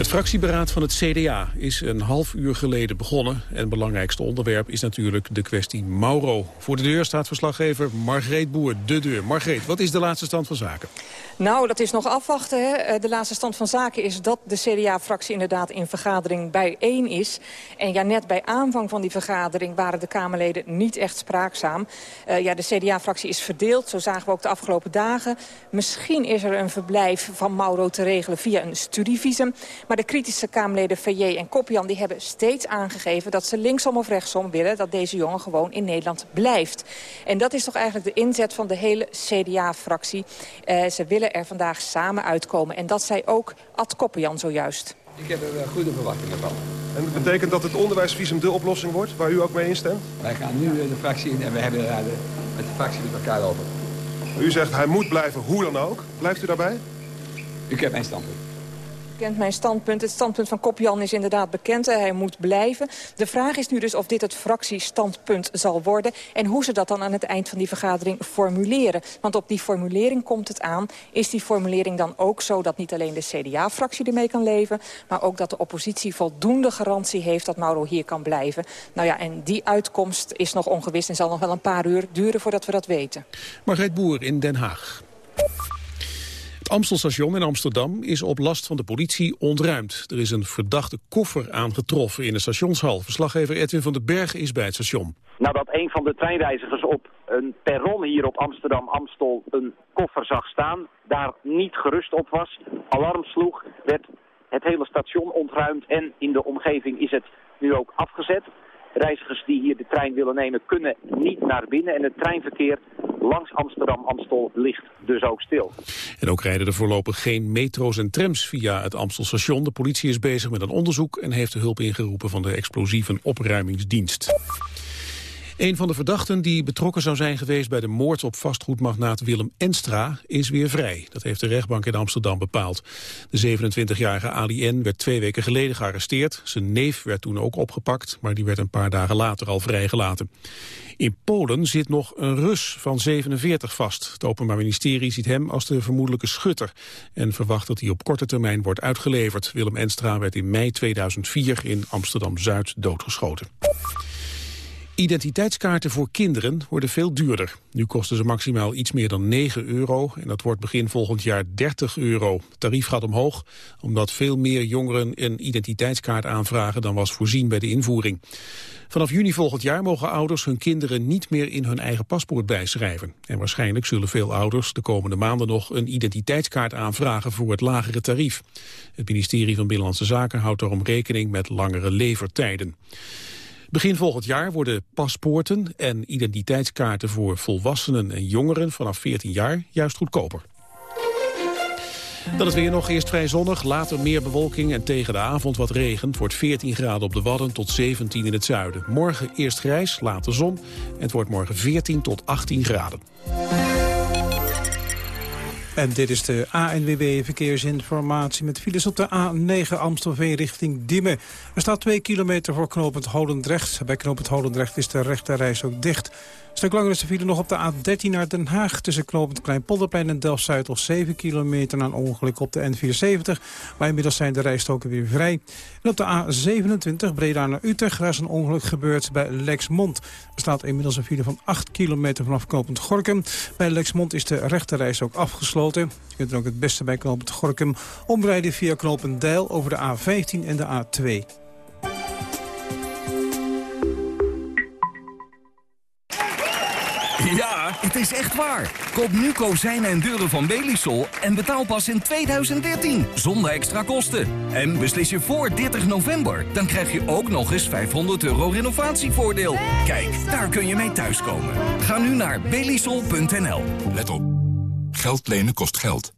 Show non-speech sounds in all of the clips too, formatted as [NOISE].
Het fractieberaad van het CDA is een half uur geleden begonnen. En het belangrijkste onderwerp is natuurlijk de kwestie Mauro. Voor de deur staat verslaggever Margreet Boer. De deur. Margreet, wat is de laatste stand van zaken? Nou, dat is nog afwachten. Hè. Eh, de laatste stand van zaken is dat de CDA-fractie inderdaad in vergadering bijeen is. En ja, net bij aanvang van die vergadering waren de Kamerleden niet echt spraakzaam. Uh, ja, de CDA-fractie is verdeeld, zo zagen we ook de afgelopen dagen. Misschien is er een verblijf van Mauro te regelen via een studievisum. Maar de kritische Kamerleden Verjee en Koppian die hebben steeds aangegeven... dat ze linksom of rechtsom willen dat deze jongen gewoon in Nederland blijft. En dat is toch eigenlijk de inzet van de hele CDA-fractie. Uh, ze willen er vandaag samen uitkomen. En dat zei ook Ad Koppenjan zojuist. Ik heb er goede verwachtingen van. En dat betekent dat het onderwijsvisum de oplossing wordt, waar u ook mee instemt? Wij gaan nu de fractie in en we hebben er met de fractie met elkaar over. U zegt hij moet blijven, hoe dan ook. Blijft u daarbij? Ik heb mijn standpunt kent mijn standpunt. Het standpunt van Kopjan is inderdaad bekend. Hij moet blijven. De vraag is nu dus of dit het fractiestandpunt zal worden... en hoe ze dat dan aan het eind van die vergadering formuleren. Want op die formulering komt het aan. Is die formulering dan ook zo dat niet alleen de CDA-fractie ermee kan leven... maar ook dat de oppositie voldoende garantie heeft dat Mauro hier kan blijven? Nou ja, en die uitkomst is nog ongewis en zal nog wel een paar uur duren voordat we dat weten. Margreet Boer in Den Haag. Amstelstation in Amsterdam is op last van de politie ontruimd. Er is een verdachte koffer aangetroffen in de stationshal. Verslaggever Edwin van den Berg is bij het station. Nadat een van de treinreizigers op een perron hier op Amsterdam-Amstel een koffer zag staan, daar niet gerust op was, alarm sloeg, werd het hele station ontruimd en in de omgeving is het nu ook afgezet. Reizigers die hier de trein willen nemen kunnen niet naar binnen. En het treinverkeer langs Amsterdam-Amstel ligt dus ook stil. En ook rijden er voorlopig geen metro's en trams via het Amstelstation. De politie is bezig met een onderzoek en heeft de hulp ingeroepen van de explosieven opruimingsdienst. Een van de verdachten die betrokken zou zijn geweest bij de moord op vastgoedmagnaat Willem Enstra is weer vrij. Dat heeft de rechtbank in Amsterdam bepaald. De 27-jarige Ali N. werd twee weken geleden gearresteerd. Zijn neef werd toen ook opgepakt, maar die werd een paar dagen later al vrijgelaten. In Polen zit nog een Rus van 47 vast. Het Openbaar Ministerie ziet hem als de vermoedelijke schutter... en verwacht dat hij op korte termijn wordt uitgeleverd. Willem Enstra werd in mei 2004 in Amsterdam-Zuid doodgeschoten. Identiteitskaarten voor kinderen worden veel duurder. Nu kosten ze maximaal iets meer dan 9 euro en dat wordt begin volgend jaar 30 euro. Het tarief gaat omhoog omdat veel meer jongeren een identiteitskaart aanvragen dan was voorzien bij de invoering. Vanaf juni volgend jaar mogen ouders hun kinderen niet meer in hun eigen paspoort bijschrijven. En waarschijnlijk zullen veel ouders de komende maanden nog een identiteitskaart aanvragen voor het lagere tarief. Het ministerie van Binnenlandse Zaken houdt daarom rekening met langere levertijden. Begin volgend jaar worden paspoorten en identiteitskaarten voor volwassenen en jongeren vanaf 14 jaar juist goedkoper. Dan is weer nog eerst vrij zonnig, later meer bewolking en tegen de avond wat regen. Het wordt 14 graden op de Wadden tot 17 in het zuiden. Morgen eerst grijs, later zon en het wordt morgen 14 tot 18 graden. En dit is de ANWB Verkeersinformatie met files op de A9 Amstelveen richting Diemen. Er staat 2 kilometer voor knooppunt Holendrecht. Bij knooppunt Holendrecht is de rechterreis ook dicht stuk langer is file nog op de A13 naar Den Haag... tussen knooppunt Kleinpolderplein en Delft-Zuid... al 7 kilometer na een ongeluk op de N74. Maar inmiddels zijn de rijstoken weer vrij. En op de A27 Breda naar Utrecht... is een ongeluk gebeurd bij Lexmond. Er staat inmiddels een file van 8 kilometer vanaf knooppunt Gorkum. Bij Lexmond is de rechterreis ook afgesloten. Je kunt er ook het beste bij knooppunt Gorkum... omrijden via knooppunt Deil over de A15 en de A2. Ja, het is echt waar. Koop nu kozijnen en deuren van Belisol en betaal pas in 2013. Zonder extra kosten. En beslis je voor 30 november. Dan krijg je ook nog eens 500 euro renovatievoordeel. Kijk, daar kun je mee thuiskomen. Ga nu naar belisol.nl. Let op. Geld lenen kost geld.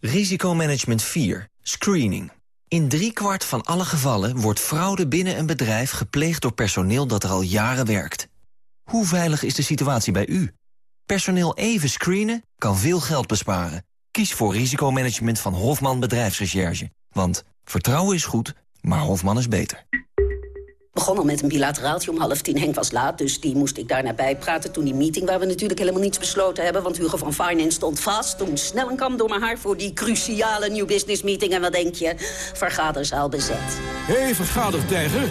Risicomanagement 4. Screening. In driekwart van alle gevallen wordt fraude binnen een bedrijf gepleegd door personeel dat er al jaren werkt. Hoe veilig is de situatie bij u? Personeel even screenen kan veel geld besparen. Kies voor risicomanagement van Hofman Bedrijfsrecherche. Want vertrouwen is goed, maar Hofman is beter. begon al met een bilateraaltje om half tien. Henk was laat, dus die moest ik daarna bijpraten. Toen die meeting waar we natuurlijk helemaal niets besloten hebben... want Hugo van Finance stond vast. Toen snel een kam door mijn haar voor die cruciale New Business Meeting. En wat denk je? Vergaderzaal bezet. Hé, hey, vergadertijger.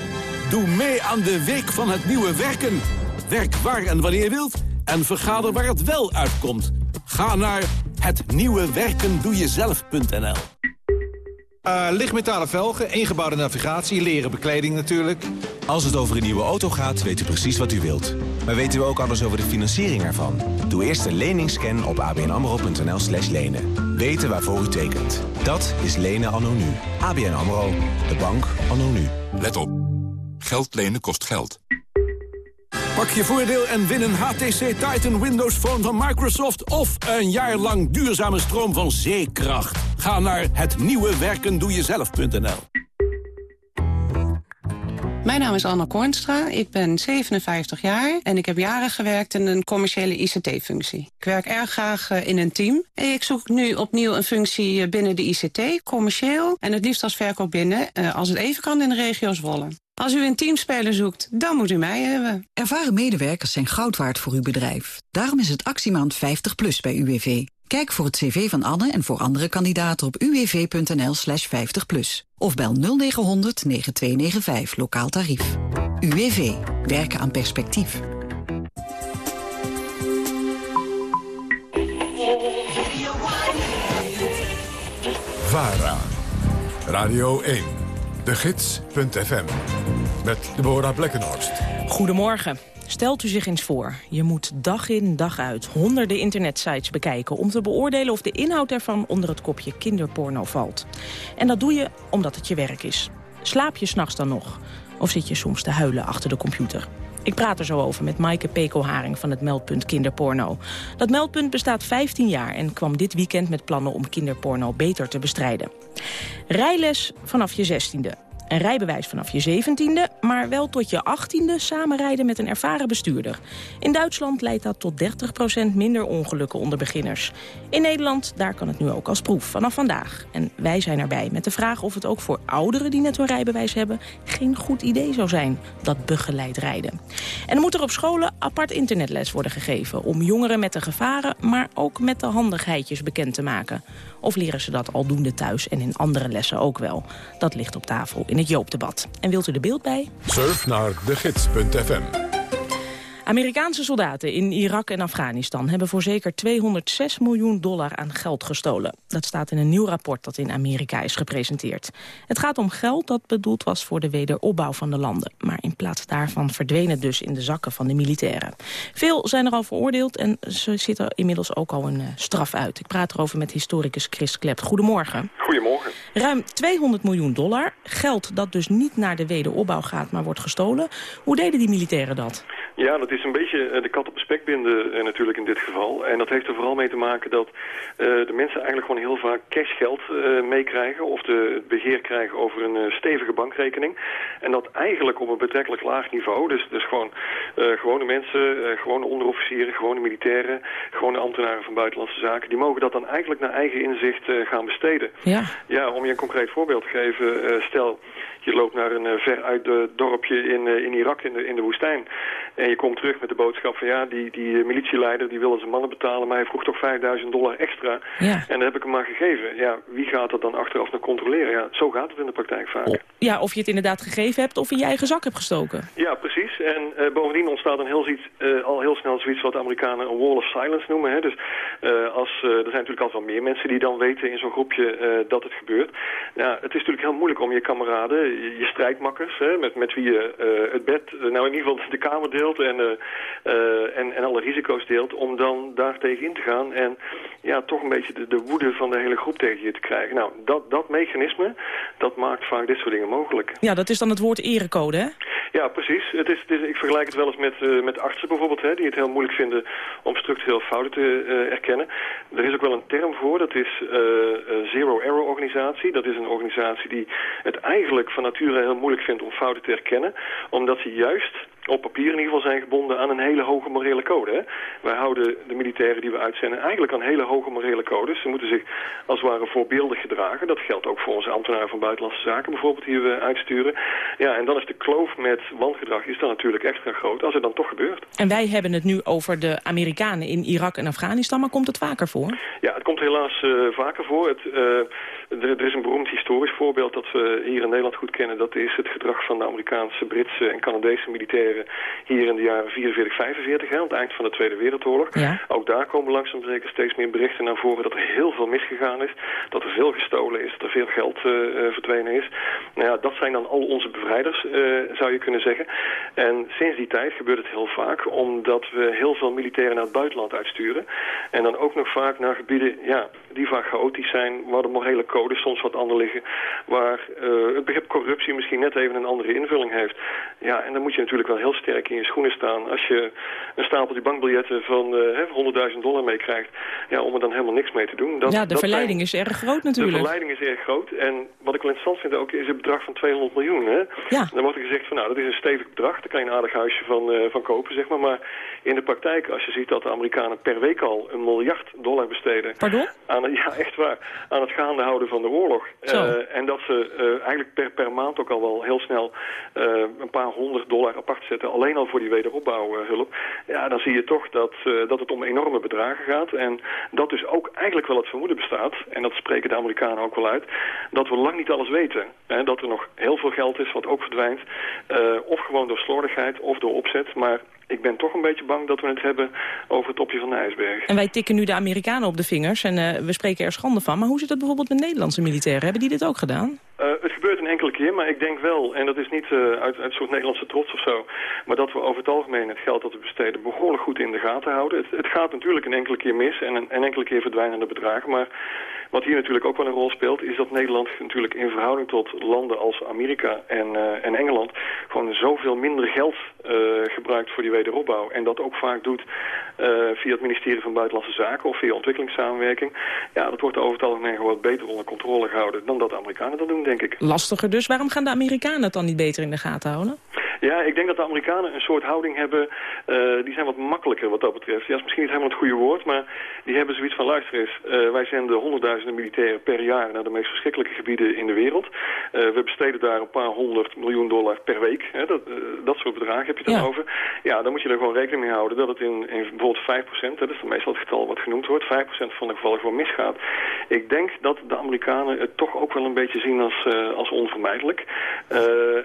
Doe mee aan de Week van het Nieuwe Werken. Werk waar en wanneer je wilt en vergader waar het wel uitkomt. Ga naar hetnieuwewerkendoejezelf.nl uh, Lichtmetalen velgen, ingebouwde navigatie, leren bekleding natuurlijk. Als het over een nieuwe auto gaat, weet u precies wat u wilt. Maar weten u ook alles over de financiering ervan? Doe eerst een leningsscan op abnamro.nl slash lenen. Weten waarvoor u tekent. Dat is lenen anno nu. ABN AMRO. De bank anno nu. Let op. Geld lenen kost geld. Pak je voordeel en win een HTC Titan Windows Phone van Microsoft... of een jaar lang duurzame stroom van zeekracht. Ga naar hetnieuwewerkendoejezelf.nl Mijn naam is Anna Kornstra, ik ben 57 jaar... en ik heb jaren gewerkt in een commerciële ICT-functie. Ik werk erg graag eh, in een team. Ik zoek nu opnieuw een functie eh, binnen de ICT, commercieel... en het liefst als verkoop binnen, eh, als het even kan in de regio Zwolle. Als u een teamspeler zoekt, dan moet u mij hebben. Ervaren medewerkers zijn goud waard voor uw bedrijf. Daarom is het actiemaand 50 plus bij UWV. Kijk voor het cv van Anne en voor andere kandidaten op uwv.nl slash 50 plus. Of bel 0900 9295 lokaal tarief. UWV. Werken aan perspectief. VARA. Radio 1. De Gids.fm. Met Deborah Blekkenhorst. Goedemorgen. Stelt u zich eens voor, je moet dag in dag uit honderden internetsites bekijken... om te beoordelen of de inhoud ervan onder het kopje kinderporno valt. En dat doe je omdat het je werk is. Slaap je s'nachts dan nog? Of zit je soms te huilen achter de computer? Ik praat er zo over met Maaike Pekelharing van het meldpunt Kinderporno. Dat meldpunt bestaat 15 jaar en kwam dit weekend met plannen om kinderporno beter te bestrijden. Rijles vanaf je 16e. Een rijbewijs vanaf je 17e, maar wel tot je 18e samenrijden met een ervaren bestuurder. In Duitsland leidt dat tot 30% minder ongelukken onder beginners. In Nederland, daar kan het nu ook als proef, vanaf vandaag. En wij zijn erbij met de vraag of het ook voor ouderen die net hun rijbewijs hebben... geen goed idee zou zijn, dat begeleid rijden. En er moet er op scholen apart internetles worden gegeven... om jongeren met de gevaren, maar ook met de handigheidjes bekend te maken. Of leren ze dat aldoende thuis en in andere lessen ook wel? Dat ligt op tafel in het Joopdebat. En wilt u er beeld bij? Surf naar degids.fm. Amerikaanse soldaten in Irak en Afghanistan hebben voor zeker 206 miljoen dollar aan geld gestolen. Dat staat in een nieuw rapport dat in Amerika is gepresenteerd. Het gaat om geld dat bedoeld was voor de wederopbouw van de landen. Maar in plaats daarvan verdween het dus in de zakken van de militairen. Veel zijn er al veroordeeld en ze zitten inmiddels ook al een uh, straf uit. Ik praat erover met historicus Chris Klept. Goedemorgen. Goedemorgen. Ruim 200 miljoen dollar. Geld dat dus niet naar de wederopbouw gaat, maar wordt gestolen. Hoe deden die militairen dat? Ja, dat is een beetje eh, de kat op de spek binden uh, natuurlijk in dit geval. En dat heeft er vooral mee te maken dat uh, de mensen eigenlijk gewoon heel vaak cashgeld meekrijgen... of de, het beheer krijgen over een stevige bankrekening. En dat eigenlijk op een betrekkelijk laag niveau. Dus, dus gewoon gewone mensen, gewone onderofficieren, gewone militairen... gewone ambtenaren van buitenlandse zaken... die mogen dat dan eigenlijk naar eigen inzicht gaan besteden. Ja. ja, om je een concreet voorbeeld te geven. stel, je loopt naar een veruit dorpje in, in Irak in de, in de woestijn... En je komt terug met de boodschap van ja, die, die militieleider die wil zijn mannen betalen, maar hij vroeg toch 5000 dollar extra. Ja. En dat heb ik hem maar gegeven. Ja, wie gaat dat dan achteraf nog controleren? Ja, zo gaat het in de praktijk vaak. Ja, of je het inderdaad gegeven hebt of in je eigen zak hebt gestoken. Ja, precies. En uh, bovendien ontstaat dan heel ziet, uh, al heel snel zoiets wat de Amerikanen een wall of silence noemen. Hè. Dus uh, als, er zijn natuurlijk altijd wel meer mensen die dan weten in zo'n groepje dat het gebeurt. Ja, het is natuurlijk heel moeilijk om je kameraden, je, je strijdmakkers, hè, met, met wie je het bed, nou in ieder geval de kamer deelt en, uh, uh, en, en alle risico's deelt... om dan daar tegen in te gaan en ja, toch een beetje de, de woede van de hele groep tegen je te krijgen. Nou, dat, dat mechanisme, dat maakt vaak dit soort dingen mogelijk. Ja, dat is dan het woord erecode, hè? Ja, precies. Het is, het is, ik vergelijk het wel eens met, uh, met artsen bijvoorbeeld, hè, die het heel moeilijk vinden om structureel fouten te uh, erkennen. Er is ook wel een term voor, dat is uh, Zero Error Organisatie. Dat is een organisatie die het eigenlijk van nature heel moeilijk vindt om fouten te erkennen, omdat ze juist op papier in ieder geval zijn gebonden aan een hele hoge morele code. Hè? Wij houden de militairen die we uitzenden eigenlijk aan hele hoge morele codes. Ze moeten zich als het ware voorbeeldig gedragen. Dat geldt ook voor onze ambtenaren van Buitenlandse Zaken bijvoorbeeld die we uitsturen. Ja, en dan is de kloof met wangedrag is dan natuurlijk extra groot als het dan toch gebeurt. En wij hebben het nu over de Amerikanen in Irak en Afghanistan, maar komt het vaker voor? Ja, het komt helaas uh, vaker voor. Het, uh, er, er, is een beroemd historisch voorbeeld dat we hier in Nederland goed kennen. Dat is het gedrag van de Amerikaanse, Britse en Canadese militairen hier in de jaren 44, 45, aan het eind van de Tweede Wereldoorlog. Ja. Ook daar komen langzaam zeker steeds meer berichten naar voren dat er heel veel misgegaan is. Dat er veel gestolen is, dat er veel geld uh, verdwenen is. Nou ja, dat zijn dan al onze bevrijders, zou je kunnen zeggen. En sinds die tijd gebeurt het heel vaak omdat we heel veel militairen naar het buitenland uitsturen. En dan ook nog vaak naar gebieden ja, die vaak chaotisch zijn, waar de morele codes soms wat anders liggen, waar uh, het begrip corruptie misschien net even een andere invulling heeft. Ja, en dan moet je natuurlijk wel heel sterk in je schoenen staan als je een stapeltje bankbiljetten van uh, 100.000 dollar meekrijgt, ja, om er dan helemaal niks mee te doen. Dat, ja, de verleiding is erg groot natuurlijk. De verleiding is erg groot en wat ik wel interessant vind ook is het bedrag van 200 miljoen. Hè? Ja. Dan wordt er gezegd van nou, dat is een stevig bedrag, daar kan je een aardig huisje van, uh, van kopen, zeg maar. Maar in de praktijk, als je ziet dat de Amerikanen per week al een miljard dollar besteden... Pardon? Aan, [LAUGHS] ja, echt waar. Aan het gaande houden van de oorlog. Uh, en dat ze uh, eigenlijk per, per maand ook al wel heel snel uh, een paar honderd dollar apart zetten. Alleen al voor die wederopbouwhulp. Ja, dan zie je toch dat, dat het om enorme bedragen gaat. En dat dus ook eigenlijk wel het vermoeden bestaat. En dat spreken de Amerikanen ook wel uit. Dat we lang niet alles weten. Hè, dat er nog heel veel geld is wat ook verdwijnt. of gewoon door slordigheid of door opzet. Maar ik ben toch een beetje bang dat we het hebben over het topje van de ijsberg. En wij tikken nu de Amerikanen op de vingers en uh, we spreken er schande van. Maar hoe zit het bijvoorbeeld met Nederlandse militairen? Hebben die dit ook gedaan? Uh, het gebeurt een enkele keer, maar ik denk wel, en dat is niet uh, uit, uit soort Nederlandse trots of zo, maar dat we over het algemeen het geld dat we besteden behoorlijk goed in de gaten houden. Het, het gaat natuurlijk een enkele keer mis en een, enkele keer verdwijnende bedragen, maar wat hier natuurlijk ook wel een rol speelt, is dat Nederland natuurlijk in verhouding tot landen als Amerika en, uh, en Engeland gewoon zoveel minder geld gebruikt voor die wederopbouw. En dat ook vaak doet via het ministerie van Buitenlandse Zaken of via ontwikkelingssamenwerking. Ja, dat wordt over het algemeen gewoon beter onder controle gehouden dan dat de Amerikanen dat doen, denk ik. Lastiger dus. Waarom gaan de Amerikanen het dan niet beter in de gaten houden? Ja, ik denk dat de Amerikanen een soort houding hebben, uh, die zijn wat makkelijker wat dat betreft. Ja, is misschien niet helemaal het goede woord, maar die hebben zoiets van, luister eens, uh, wij zenden honderdduizenden militairen per jaar naar de meest verschrikkelijke gebieden in de wereld. Uh, we besteden daar een paar honderd miljoen dollar per week. Hè, dat, dat soort bedragen heb je het dan Ja. over. Ja, dan moet je er gewoon rekening mee houden dat het in, in bijvoorbeeld 5%, hè, dat is meestal het getal wat genoemd wordt, 5% van de gevallen gewoon misgaat. Ik denk dat de Amerikanen het toch ook wel een beetje zien als, als onvermijdelijk.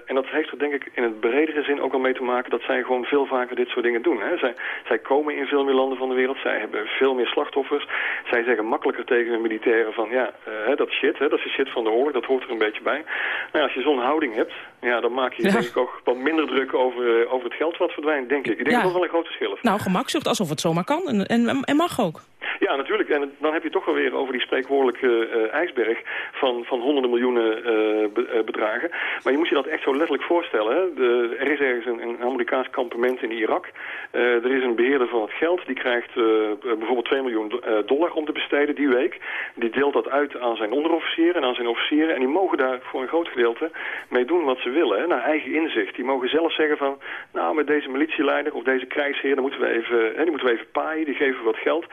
En dat heeft er denk ik in het bredere zin ook al mee te maken dat zij gewoon veel vaker dit soort dingen doen. Hè. Zij, zij komen in veel meer landen van de wereld, zij hebben veel meer slachtoffers. Zij zeggen makkelijker tegen hun militairen van ja, uh, dat shit, hè, dat is de shit van de oorlog, dat hoort er een beetje bij. Nou, als je zo'n houding hebt, ja, dan maak je je Ja. denk ik ook wat minder druk over, uh, over het geld wat verdwijnt, denk ik. Ik denk Ja. dat dat wel een groot verschil is. Nou, gemakzucht, alsof het zomaar kan en, en, en mag ook. Ja, natuurlijk. En dan heb je toch wel weer over die spreekwoordelijke uh, ijsberg van, van honderden miljoenen uh, be, uh, bedragen. Maar je moet je dat echt zo letterlijk voorstellen. Hè? De, er is ergens een, een Amerikaans kampement in Irak. er is een beheerder van het geld. Die krijgt bijvoorbeeld 2 miljoen dollar om te besteden die week. Die deelt dat uit aan zijn onderofficieren en aan zijn officieren. En die mogen daar voor een groot gedeelte mee doen wat ze willen. Hè? Naar eigen inzicht. Die mogen zelf zeggen van... Nou, met deze militieleider of deze krijgsheer... Dan moeten we even, hè, die moeten we even paaien. Die geven we wat geld.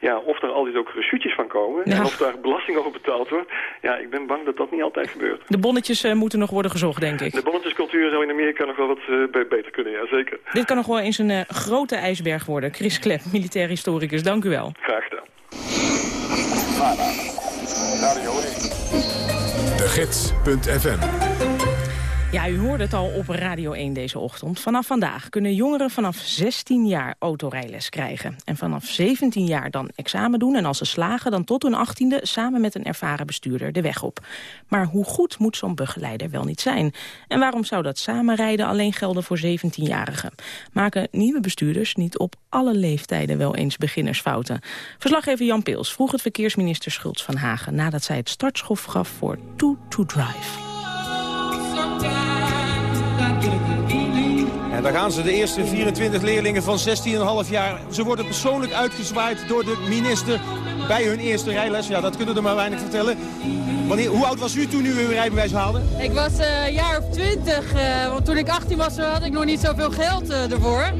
Ja, of er altijd ook reschuutjes van komen Ja. en of daar belasting over betaald wordt. Ja, ik ben bang dat dat niet altijd gebeurt. De bonnetjes eh, moeten nog worden gezocht, denk ik. De bonnetjescultuur zou in Amerika nog wel wat eh, be- beter kunnen, ja zeker. Dit kan nog wel eens een eh, grote ijsberg worden. Chris Klep, militair historicus, dank u wel. Graag gedaan. De Gids.fm Ja, u hoorde het al op Radio 1 deze ochtend. Vanaf vandaag kunnen jongeren vanaf 16 jaar autorijles krijgen. En vanaf 17 jaar dan examen doen. En als ze slagen, dan tot hun 18e samen met een ervaren bestuurder de weg op. Maar hoe goed moet zo'n begeleider wel niet zijn? En waarom zou dat samenrijden alleen gelden voor 17-jarigen? Maken nieuwe bestuurders niet op alle leeftijden wel eens beginnersfouten? Verslaggever Jan Peels vroeg het verkeersminister Schultz van Hagen... nadat zij het startschot gaf voor Two to Drive. En daar gaan ze, de eerste 24 leerlingen van 16,5 jaar. Ze worden persoonlijk uitgezwaaid door de minister bij hun eerste rijles. Ja, dat kunnen er maar weinig vertellen. Wanneer, hoe oud was u toen u uw rijbewijs haalde? Ik was eh, een jaar of twintig, uh, want toen ik 18 was had ik nog niet zoveel geld uh, ervoor.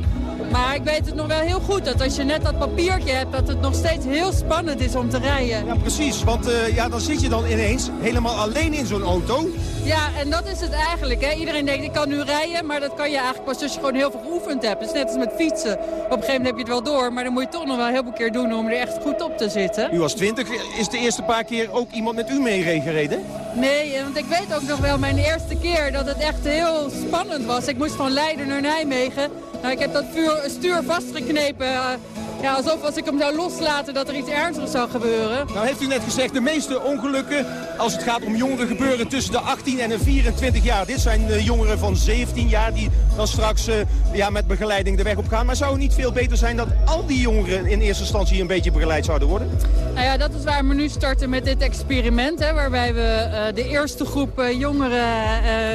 Maar ik weet het nog wel heel goed, dat als je net dat papiertje hebt... dat het nog steeds heel spannend is om te rijden. Ja, precies. Want uh, ja, dan zit je dan ineens helemaal alleen in zo'n auto. Ja, en dat is het eigenlijk. Hè. Iedereen denkt, ik kan nu rijden, maar dat kan je eigenlijk pas als je gewoon heel veel geoefend hebt. Het is net als met fietsen. Op een gegeven moment heb je het wel door, maar dan moet je toch nog wel heel veel keer doen om er echt goed op te zitten. U was 20. Is de eerste paar keer ook iemand met u mee gereden? Nee, want ik weet ook nog wel mijn eerste keer dat het echt heel spannend was. Ik moest van Leiden naar Nijmegen. Nou, ik heb dat vuur, stuur vastgeknepen. Ja, alsof als ik hem zou loslaten dat er iets ernstigs zou gebeuren. Nou heeft u net gezegd, de meeste ongelukken als het gaat om jongeren gebeuren tussen de 18 en de 24 jaar. Dit zijn de jongeren van 17 jaar die dan straks uh, ja, met begeleiding de weg op gaan. Maar zou het niet veel beter zijn dat al die jongeren in eerste instantie een beetje begeleid zouden worden? Nou ja, dat is waar we nu starten met dit experiment. Hè, waarbij we uh, de eerste groep uh, jongeren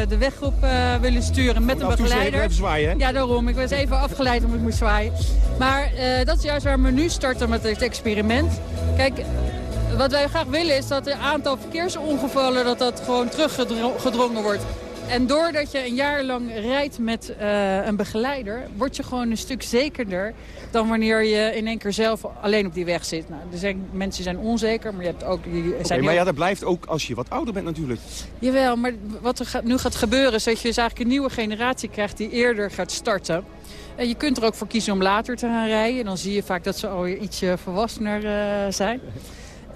de weg op willen sturen met een begeleider. Even zwaaien, hè? Ja, daarom. Ik was even afgeleid omdat ik moest zwaaien. Maar dat is juist waar we nu starten met dit experiment. Kijk, wat wij graag willen is dat het aantal verkeersongevallen dat dat gewoon teruggedrongen wordt. En doordat je een jaar lang rijdt met uh, een begeleider... word je gewoon een stuk zekerder dan wanneer je in één keer zelf alleen op die weg zit. Nou, er zijn, mensen zijn onzeker, maar je hebt ook... Die zijn maar ja, dat blijft ook als je wat ouder bent natuurlijk. Jawel, maar wat er nu gaat gebeuren... is dat je dus eigenlijk een nieuwe generatie krijgt die eerder gaat starten. En je kunt er ook voor kiezen om later te gaan rijden. En dan zie je vaak dat ze al ietsje volwassener uh, zijn.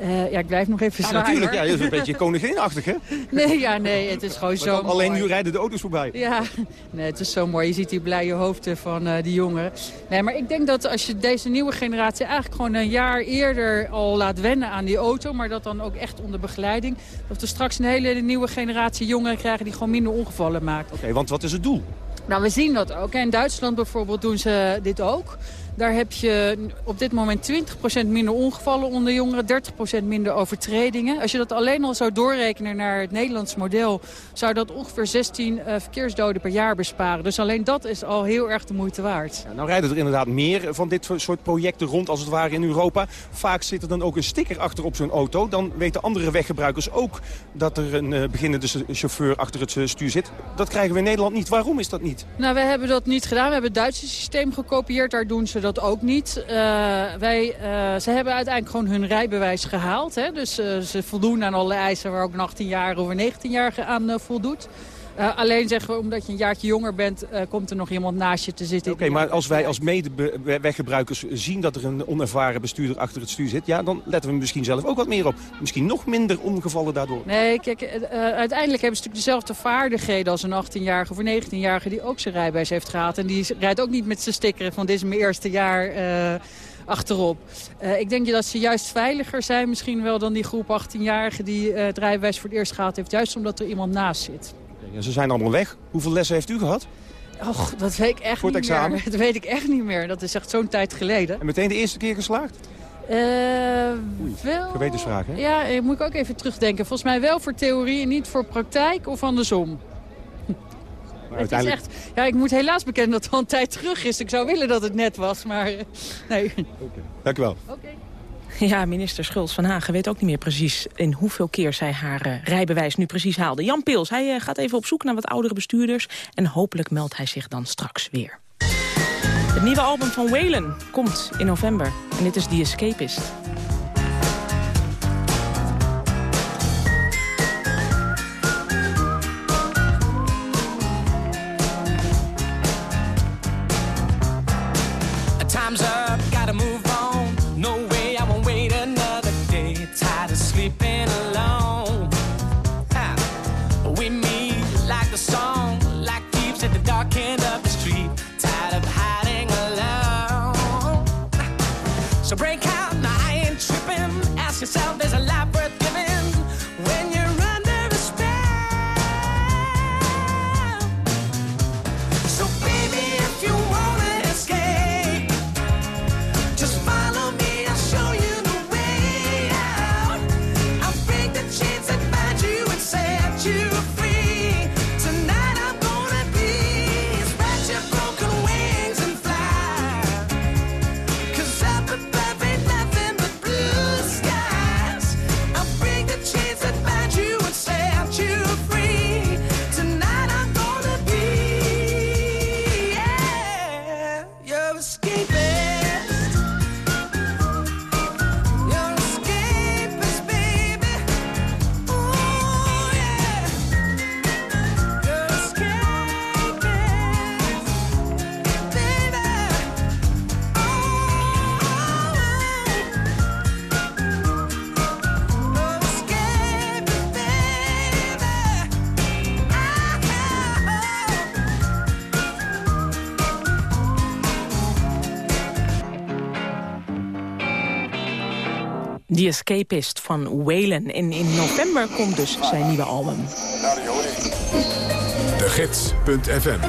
Uh, ja, ik blijf nog even ja, zwaar, natuurlijk, ja, je is een beetje koninginachtig, hè? [LAUGHS] Nee, ja, nee, het is gewoon zo Alleen nu rijden de auto's voorbij. Ja, nee, het is zo mooi. Je ziet die blije hoofden van uh, die jongeren. Nee, maar ik denk dat als je deze nieuwe generatie eigenlijk gewoon een jaar eerder al laat wennen aan die auto... maar dat dan ook echt onder begeleiding... dat we straks een hele nieuwe generatie jongeren krijgen die gewoon minder ongevallen maken. Oké, okay, want wat is het doel? Nou, we zien dat ook. In Duitsland bijvoorbeeld doen ze dit ook. Daar heb je op dit moment 20% minder ongevallen onder jongeren, 30% minder overtredingen. Als je dat alleen al zou doorrekenen naar het Nederlands model, zou dat ongeveer 16 uh, verkeersdoden per jaar besparen. Dus alleen dat is al heel erg de moeite waard. Ja, nou rijden er inderdaad meer van dit soort projecten rond als het ware in Europa. Vaak zit er dan ook een sticker achter op zo'n auto. Dan weten andere weggebruikers ook dat er een uh, beginnende chauffeur achter het stuur zit. Dat krijgen we in Nederland niet. Waarom is dat niet? Nou, we hebben dat niet gedaan. We hebben het Duitse systeem gekopieerd. Daar doen ze dat ook niet. Uh, wij, uh, ze hebben uiteindelijk gewoon hun rijbewijs gehaald. Hè? Dus uh, ze voldoen aan alle eisen waar ook een 18-jarige of een 19-jarige aan voldoet. Uh, alleen zeggen we, omdat je een jaartje jonger bent, uh, komt er nog iemand naast je te zitten. Oké, okay, maar als wij als medeweggebruikers zien dat er een onervaren bestuurder achter het stuur zit... ja, dan letten we misschien zelf ook wat meer op. Misschien nog minder omgevallen daardoor. Nee, kijk, uh, uiteindelijk hebben ze natuurlijk dezelfde vaardigheden als een 18-jarige of een 19-jarige... die ook zijn rijbewijs heeft gehad. En die rijdt ook niet met zijn sticker van dit is mijn eerste jaar achterop. Uh, ik denk dat ze juist veiliger zijn misschien wel dan die groep 18-jarigen... die uh, het rijbewijs voor het eerst gehad heeft. Juist omdat er iemand naast zit. Ja, ze zijn allemaal weg. Hoeveel lessen heeft u gehad? Och, dat weet ik echt Voor het niet examen? meer. [LAUGHS] Dat weet ik echt niet meer. Dat is echt zo'n tijd geleden. En meteen de eerste keer geslaagd? Uh, wel... Gewetensvraag, hè? Ja, ik moet ik ook even terugdenken. Volgens mij wel voor theorie en niet voor praktijk of andersom. [LAUGHS] Maar uiteindelijk... echt, ja, ik moet helaas bekennen dat het al een tijd terug is. Ik zou willen dat het net was, maar nee. Okay. Dank u wel. Oké. Okay. [LAUGHS] Ja, minister Schultz van Hagen weet ook niet meer precies... in hoeveel keer zij haar uh, rijbewijs nu precies haalde. Jan Pils, hij uh, gaat even op zoek naar wat oudere bestuurders... en hopelijk meldt hij zich dan straks weer. Het nieuwe album van Waylon komt in november. En dit is The Escapist. The Escapist van Waylon. En in november komt dus zijn nieuwe album. De Gids.fm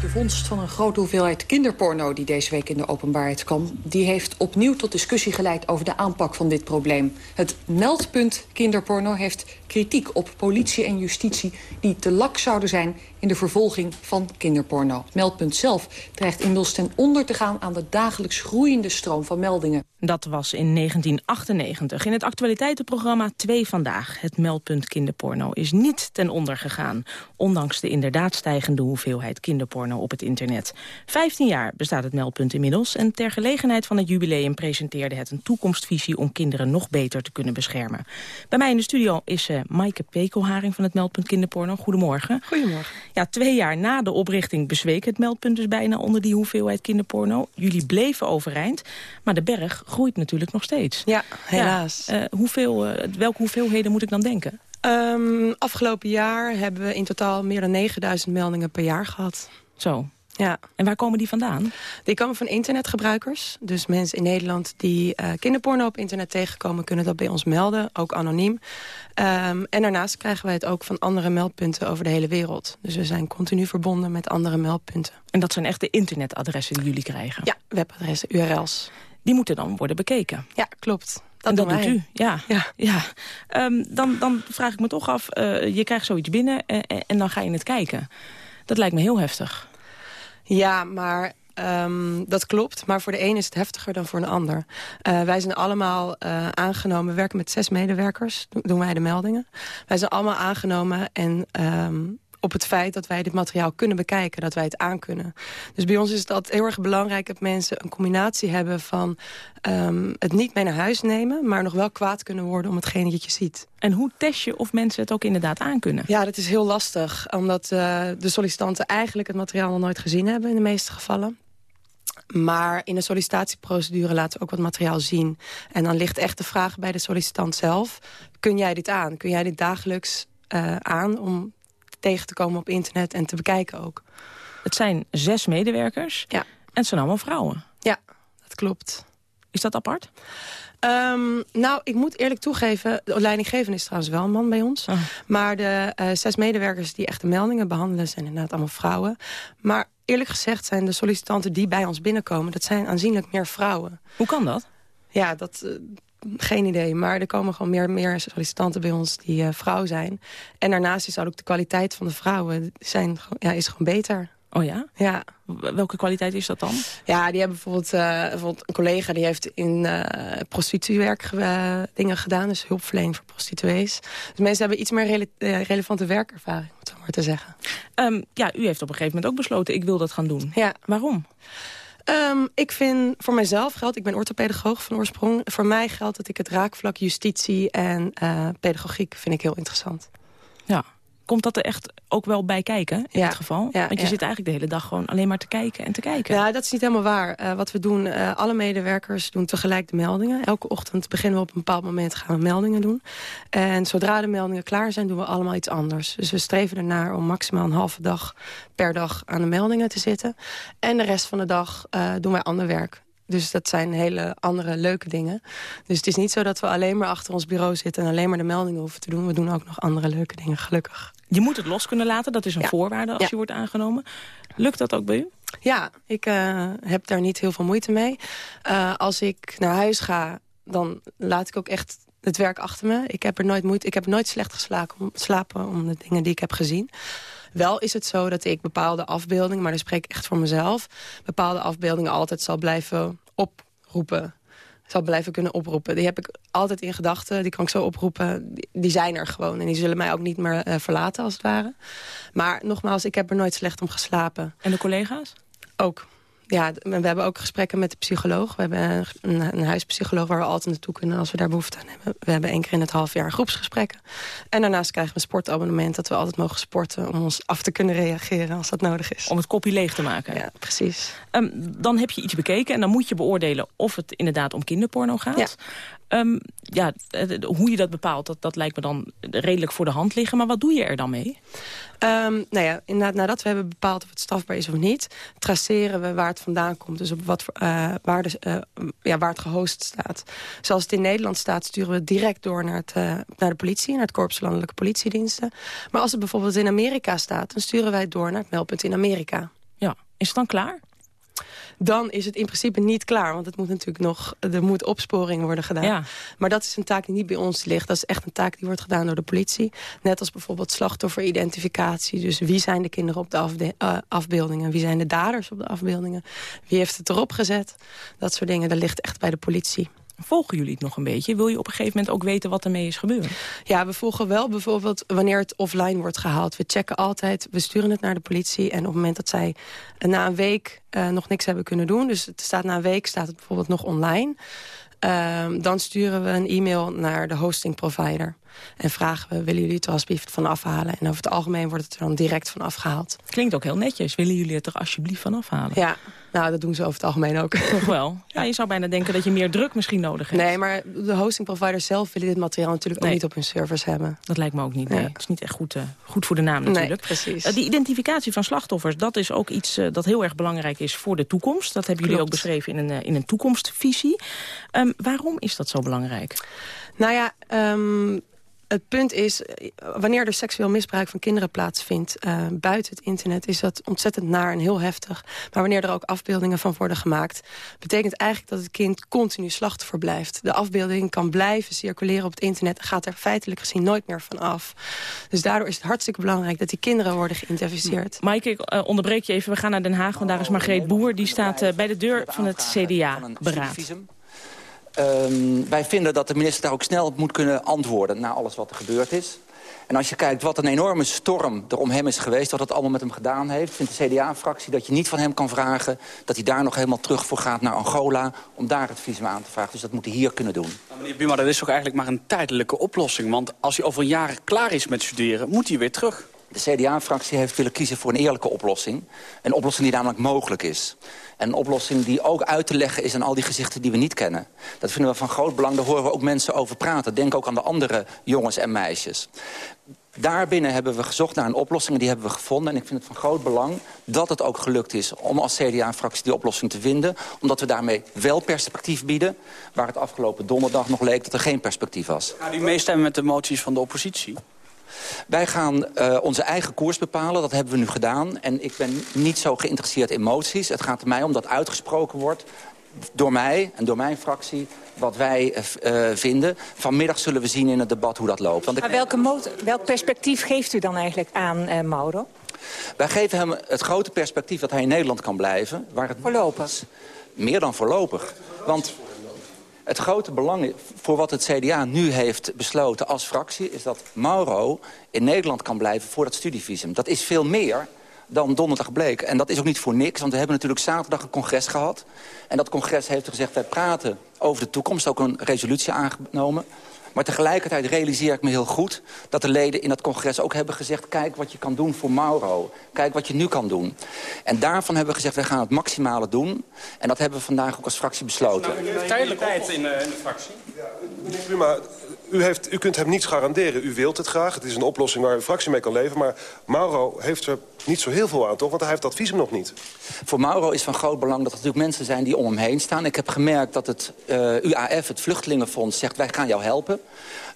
de vondst van een grote hoeveelheid kinderporno die deze week in de openbaarheid kwam... die heeft opnieuw tot discussie geleid over de aanpak van dit probleem. Het meldpunt kinderporno heeft kritiek op politie en justitie... die te lak zouden zijn in de vervolging van kinderporno. Het meldpunt zelf dreigt inmiddels ten onder te gaan... aan de dagelijks groeiende stroom van meldingen. Dat was in 1998. In het actualiteitenprogramma 2 Vandaag, het meldpunt kinderporno... is niet ten onder gegaan, ondanks de inderdaad stijgende hoeveelheid kinderporno op het internet. 15 jaar bestaat het meldpunt inmiddels... en ter gelegenheid van het jubileum presenteerde het een toekomstvisie... om kinderen nog beter te kunnen beschermen. Bij mij in de studio is uh, Maaike Pekelharing van het meldpunt kinderporno. Goedemorgen. Goedemorgen. Ja, twee jaar na de oprichting bezweek het meldpunt dus bijna onder die hoeveelheid kinderporno. Jullie bleven overeind, maar de berg groeit natuurlijk nog steeds. Ja, helaas. Ja, uh, hoeveel, uh, welke hoeveelheden moet ik dan denken? Um, afgelopen jaar hebben we in totaal meer dan 9000 meldingen per jaar gehad. Zo. Ja. En waar komen die vandaan? Die komen van internetgebruikers. Dus mensen in Nederland die uh, kinderporno op internet tegenkomen... kunnen dat bij ons melden, ook anoniem. Um, en daarnaast krijgen wij het ook van andere meldpunten over de hele wereld. Dus we zijn continu verbonden met andere meldpunten. En dat zijn echt de internetadressen die jullie krijgen? Ja, webadressen, URL's. Die moeten dan worden bekeken? Ja, klopt. Dat, en dat doet u, ja. ja. ja. Um, dan, dan vraag ik me toch af, uh, je krijgt zoiets binnen en, en dan ga je het kijken. Dat lijkt me heel heftig. Ja, maar um, dat klopt. Maar voor de een is het heftiger dan voor een ander. Uh, wij zijn allemaal uh, aangenomen. We werken met zes medewerkers. Doen wij de meldingen. Wij zijn allemaal aangenomen en... Um, op het feit dat wij dit materiaal kunnen bekijken, dat wij het aankunnen. Dus bij ons is altijd heel erg belangrijk dat mensen een combinatie hebben van um, het niet mee naar huis nemen, maar nog wel kwaad kunnen worden om hetgene dat je ziet. En hoe test je of mensen het ook inderdaad aankunnen? Ja, dat is heel lastig, omdat uh, de sollicitanten eigenlijk het materiaal nog nooit gezien hebben in de meeste gevallen. Maar in de sollicitatieprocedure laten we ook wat materiaal zien. En dan ligt echt de vraag bij de sollicitant zelf. Kun jij dit aan? Kun jij dit dagelijks uh, aan om tegen te komen op internet en te bekijken ook. Het zijn zes medewerkers ja. en het zijn allemaal vrouwen. Ja, dat klopt. Is dat apart? Um, nou, ik moet eerlijk toegeven, de leidinggevende is trouwens wel een man bij ons. Oh. Maar de uh, zes medewerkers die echt de meldingen behandelen zijn inderdaad allemaal vrouwen. Maar eerlijk gezegd zijn de sollicitanten die bij ons binnenkomen, dat zijn aanzienlijk meer vrouwen. Hoe kan dat? Ja, dat... Geen idee, maar er komen gewoon meer, meer sollicitanten bij ons die uh, vrouw zijn. En daarnaast is ook de kwaliteit van de vrouwen zijn, ja, is gewoon beter. Oh ja? Ja. Welke kwaliteit is dat dan? Ja, die hebben bijvoorbeeld, uh, bijvoorbeeld een collega die heeft in uh, prostitutiewerk uh, dingen gedaan. Dus hulpverlening voor prostituees. Dus mensen hebben iets meer rele relevante werkervaring, om het zo maar te zeggen. Um, ja, u heeft op een gegeven moment ook besloten, ik wil dat gaan doen. Ja. Waarom? Um, ik vind voor mijzelf geldt, ik ben orthopedagoog van oorsprong. Voor mij geldt dat ik het raakvlak justitie en uh, pedagogiek vind ik heel interessant. Ja. Komt dat er echt ook wel bij kijken, in ja. dit geval? Ja, Want je ja. zit eigenlijk de hele dag gewoon alleen maar te kijken en te kijken. Ja, dat is niet helemaal waar. Uh, wat we doen, uh, alle medewerkers doen tegelijk de meldingen. Elke ochtend beginnen we op een bepaald moment gaan we meldingen doen. En zodra de meldingen klaar zijn, doen we allemaal iets anders. Dus we streven ernaar om maximaal een halve dag per dag aan de meldingen te zitten. En de rest van de dag uh, doen wij ander werk. Dus dat zijn hele andere leuke dingen. Dus het is niet zo dat we alleen maar achter ons bureau zitten... en alleen maar de meldingen hoeven te doen. We doen ook nog andere leuke dingen, gelukkig. Je moet het los kunnen laten, dat is een ja. voorwaarde als ja. je wordt aangenomen. Lukt dat ook bij u? Ja, ik uh, heb daar niet heel veel moeite mee. Uh, als ik naar huis ga, dan laat ik ook echt het werk achter me. Ik heb er nooit, moeite, ik heb nooit slecht geslapen om, slapen om de dingen die ik heb gezien. Wel is het zo dat ik bepaalde afbeeldingen, maar dan spreek ik echt voor mezelf... bepaalde afbeeldingen altijd zal blijven oproepen. Zal blijven kunnen oproepen. Die heb ik altijd in gedachten, die kan ik zo oproepen. Die, zijn er gewoon en die zullen mij ook niet meer uh, verlaten als het ware. Maar nogmaals, ik heb er nooit slecht om geslapen. En de collega's? Ook. Ja, we hebben ook gesprekken met de psycholoog. We hebben een, een huispsycholoog waar we altijd naartoe kunnen als we daar behoefte aan hebben. We hebben één keer in het half jaar groepsgesprekken. En daarnaast krijgen we een sportabonnement dat we altijd mogen sporten... om ons af te kunnen reageren als dat nodig is. Om het kopje leeg te maken. Ja, precies. Um, dan heb je iets bekeken en dan moet je beoordelen of het inderdaad om kinderporno gaat. Ja. Um, ja, hoe je dat bepaalt, dat, dat lijkt me dan redelijk voor de hand liggen. Maar wat doe je er dan mee? Um, nou ja, inderdaad, nadat we hebben bepaald of het strafbaar is of niet... traceren we waar het vandaan komt. Dus op wat, uh, waar, de, uh, ja, waar het gehost staat. Zoals het in Nederland staat, sturen we het direct door naar, het, uh, naar de politie... naar het Korps Landelijke Politiediensten. Maar als het bijvoorbeeld in Amerika staat... dan sturen wij het door naar het meldpunt in Amerika. Ja, is het dan klaar? Dan is het in principe niet klaar. Want het moet natuurlijk nog, er moet opsporing worden gedaan. Ja. Maar dat is een taak die niet bij ons ligt. Dat is echt een taak die wordt gedaan door de politie. Net als bijvoorbeeld slachtofferidentificatie. Dus wie zijn de kinderen op de afde uh, afbeeldingen? Wie zijn de daders op de afbeeldingen? Wie heeft het erop gezet? Dat soort dingen, dat ligt echt bij de politie. Volgen jullie het nog een beetje? Wil je op een gegeven moment ook weten wat ermee is gebeurd? Ja, we volgen wel bijvoorbeeld wanneer het offline wordt gehaald. We checken altijd, we sturen het naar de politie. En op het moment dat zij na een week uh, nog niks hebben kunnen doen... dus het staat na een week staat het bijvoorbeeld nog online... Uh, dan sturen we een e-mail naar de hosting provider. En vragen we, willen jullie het er alsjeblieft van afhalen? En over het algemeen wordt het er dan direct van afgehaald. Klinkt ook heel netjes. Willen jullie het er alsjeblieft van afhalen? Ja, nou, dat doen ze over het algemeen ook. Toch wel? Ja, je zou bijna denken dat je meer druk misschien nodig hebt. Nee, maar de hosting providers zelf willen dit materiaal natuurlijk nee. ook niet op hun servers hebben. Dat lijkt me ook niet, nee. Het is niet echt goed, uh, goed voor de naam natuurlijk. Nee, precies. Uh, die identificatie van slachtoffers, dat is ook iets uh, dat heel erg belangrijk is voor de toekomst. Dat hebben jullie ook beschreven in een, in een toekomstvisie. Um, waarom is dat zo belangrijk? Nou ja, um, het punt is, wanneer er seksueel misbruik van kinderen plaatsvindt uh, buiten het internet, is dat ontzettend naar en heel heftig. Maar wanneer er ook afbeeldingen van worden gemaakt, betekent eigenlijk dat het kind continu slachtoffer blijft. De afbeelding kan blijven circuleren op het internet en gaat er feitelijk gezien nooit meer van af. Dus daardoor is het hartstikke belangrijk dat die kinderen worden geïdentificeerd. Maaike, ik uh, onderbreek je even. We gaan naar Den Haag, want daar is Margreet Boer. Die staat uh, bij de deur van het CDA-beraad. Um, wij vinden dat de minister daar ook snel op moet kunnen antwoorden... na alles wat er gebeurd is. En als je kijkt wat een enorme storm er om hem is geweest... wat het allemaal met hem gedaan heeft... vindt de CDA-fractie dat je niet van hem kan vragen... dat hij daar nog helemaal terug voor gaat naar Angola... om daar het visum aan te vragen. Dus dat moet hij hier kunnen doen. Nou, meneer Buma, dat is toch eigenlijk maar een tijdelijke oplossing? Want als hij over een jaar klaar is met studeren, moet hij weer terug. De CDA-fractie heeft willen kiezen voor een eerlijke oplossing. Een oplossing die namelijk mogelijk is. En een oplossing die ook uit te leggen is aan al die gezichten die we niet kennen. Dat vinden we van groot belang, daar horen we ook mensen over praten. Denk ook aan de andere jongens en meisjes. Daarbinnen hebben we gezocht naar een oplossing en die hebben we gevonden. En ik vind het van groot belang dat het ook gelukt is om als CDA-fractie die oplossing te vinden. Omdat we daarmee wel perspectief bieden, waar het afgelopen donderdag nog leek dat er geen perspectief was. Gaat u meestemmen met de moties van de oppositie? Wij gaan uh, onze eigen koers bepalen, dat hebben we nu gedaan. En ik ben niet zo geïnteresseerd in moties. Het gaat er mij om dat uitgesproken wordt door mij en door mijn fractie wat wij uh, vinden. Vanmiddag zullen we zien in het debat hoe dat loopt. Want maar welke welk perspectief geeft u dan eigenlijk aan uh, Mauro? Wij geven hem het grote perspectief dat hij in Nederland kan blijven. Waar het voorlopig? Meer dan voorlopig. Want het grote belang voor wat het CDA nu heeft besloten als fractie... is dat Mauro in Nederland kan blijven voor dat studievisum. Dat is veel meer dan donderdag bleek. En dat is ook niet voor niks, want we hebben natuurlijk zaterdag een congres gehad. En dat congres heeft gezegd, wij praten over de toekomst. Ook een resolutie aangenomen. Maar tegelijkertijd realiseer ik me heel goed dat de leden in dat congres ook hebben gezegd... kijk wat je kan doen voor Mauro. Kijk wat je nu kan doen. En daarvan hebben we gezegd, wij gaan het maximale doen. En dat hebben we vandaag ook als fractie besloten. Nou, tijdelijk tijd in, uh, in de fractie. Ja, Prima, u, heeft, u kunt hem niets garanderen. U wilt het graag. Het is een oplossing waar uw fractie mee kan leven. Maar Mauro heeft er niet zo heel veel aan, toch? Want hij heeft dat visum nog niet. Voor Mauro is van groot belang dat er natuurlijk mensen zijn die om hem heen staan. Ik heb gemerkt dat het uh, UAF, het Vluchtelingenfonds, zegt... wij gaan jou helpen.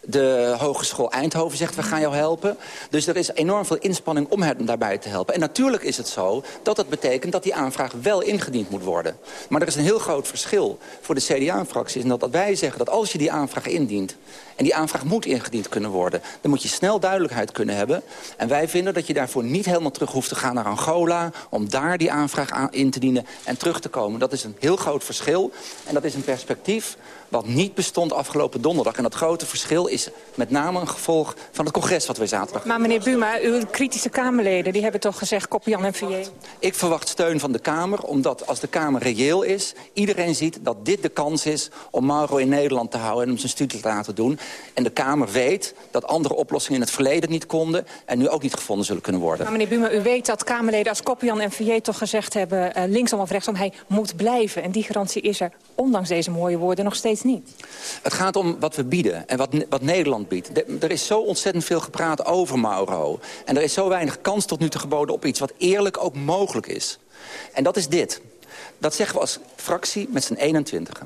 De Hogeschool Eindhoven zegt, we gaan jou helpen. Dus er is enorm veel inspanning om hem daarbij te helpen. En natuurlijk is het zo dat dat betekent dat die aanvraag wel ingediend moet worden. Maar er is een heel groot verschil voor de CDA-fractie. En dat, dat wij zeggen dat als je die aanvraag indient... en die aanvraag moet ingediend kunnen worden... dan moet je snel duidelijkheid kunnen hebben. En wij vinden dat je daarvoor niet helemaal terug hoeft te gaan naar Angola... om daar die aanvraag aan in te dienen en terug te komen. Dat is een heel groot verschil. En dat is een perspectief wat niet bestond afgelopen donderdag. En dat grote verschil is met name een gevolg van het congres wat wij zaterdag... Maar meneer Buma, uw kritische Kamerleden die hebben toch gezegd... Kopjan en Vier. Ik verwacht steun van de Kamer, omdat als de Kamer reëel is... iedereen ziet dat dit de kans is om Mauro in Nederland te houden... en hem zijn studie te laten doen. En de Kamer weet dat andere oplossingen in het verleden niet konden... en nu ook niet gevonden zullen kunnen worden. Maar meneer Buma, u weet dat Kamerleden als Koppian en Vier toch gezegd hebben... Uh, linksom of rechtsom, hij moet blijven. En die garantie is er, ondanks deze mooie woorden, nog steeds niet. Het gaat om wat we bieden en wat, wat Nederland biedt. De, er is zo ontzettend veel gepraat over Mauro. En er is zo weinig kans tot nu te geboden op iets wat eerlijk ook mogelijk is. En dat is dit. Dat zeggen we als fractie met z'n 21.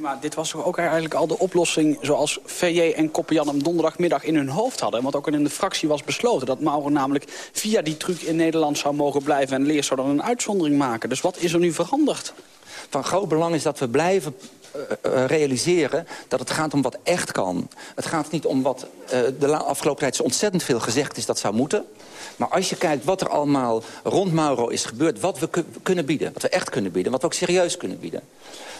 Maar dit was toch ook eigenlijk al de oplossing zoals VJ en Koppian hem donderdagmiddag in hun hoofd hadden. Want ook in de fractie was besloten dat Mauro namelijk via die truc in Nederland zou mogen blijven. En Leers zou dan een uitzondering maken. Dus wat is er nu veranderd? Van groot belang is dat we blijven uh, realiseren dat het gaat om wat echt kan. Het gaat niet om wat uh, de afgelopen tijd zo ontzettend veel gezegd is dat zou moeten. Maar als je kijkt wat er allemaal rond Mauro is gebeurd... wat we kunnen bieden, wat we echt kunnen bieden... wat we ook serieus kunnen bieden...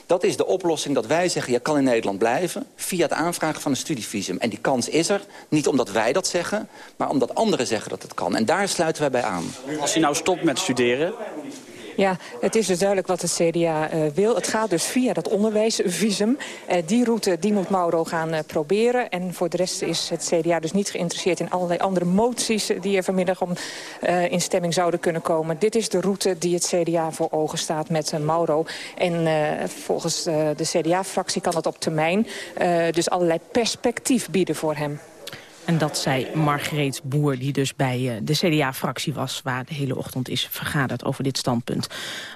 dat is de oplossing dat wij zeggen... je kan in Nederland blijven via het aanvragen van een studievisum. En die kans is er, niet omdat wij dat zeggen... maar omdat anderen zeggen dat het kan. En daar sluiten wij bij aan. Als hij nou stopt met studeren... Ja, het is dus duidelijk wat het CDA uh, wil. Het gaat dus via dat onderwijsvisum. Uh, die route die moet Mauro gaan uh, proberen. En voor de rest is het CDA dus niet geïnteresseerd in allerlei andere moties... die er vanmiddag om in stemming zouden kunnen komen. Dit is de route die het CDA voor ogen staat met Mauro. En volgens de CDA-fractie kan dat op termijn dus allerlei perspectief bieden voor hem. En dat zei Margreet Boer, die dus bij eh, de CDA-fractie was... waar de hele ochtend is vergaderd over dit standpunt.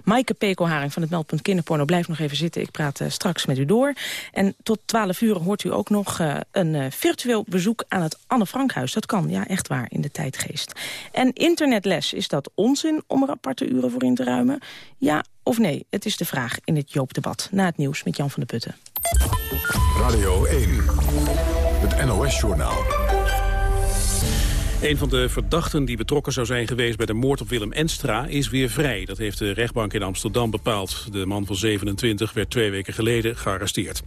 Maaike Pekelharing van het meldpunt Kinderporno blijft nog even zitten. Ik praat uh, straks met u door. En tot 12 uur hoort u ook nog uh, een virtueel bezoek aan het Anne Frankhuis. Dat kan, ja, echt waar, in de tijdgeest. En internetles, is dat onzin om er aparte uren voor in te ruimen? Ja of nee? Het is de vraag in het Joop-debat. Na het nieuws met Jan van der Putten. Radio 1, het NOS-journaal. Een van de verdachten die betrokken zou zijn geweest bij de moord op Willem Enstra is weer vrij. Dat heeft de rechtbank in Amsterdam bepaald. De man van 27 werd twee weken geleden gearresteerd.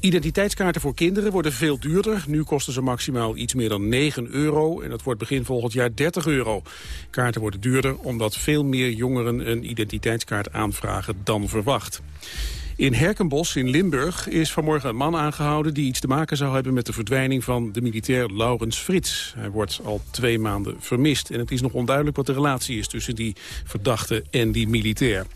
Identiteitskaarten voor kinderen worden veel duurder. Nu kosten ze maximaal iets meer dan 9 euro en dat wordt begin volgend jaar 30 euro. Kaarten worden duurder omdat veel meer jongeren een identiteitskaart aanvragen dan verwacht. In Herkenbos in Limburg is vanmorgen een man aangehouden... die iets te maken zou hebben met de verdwijning van de militair Laurens Frits. Hij wordt al twee maanden vermist. En het is nog onduidelijk wat de relatie is tussen die verdachte en die militair.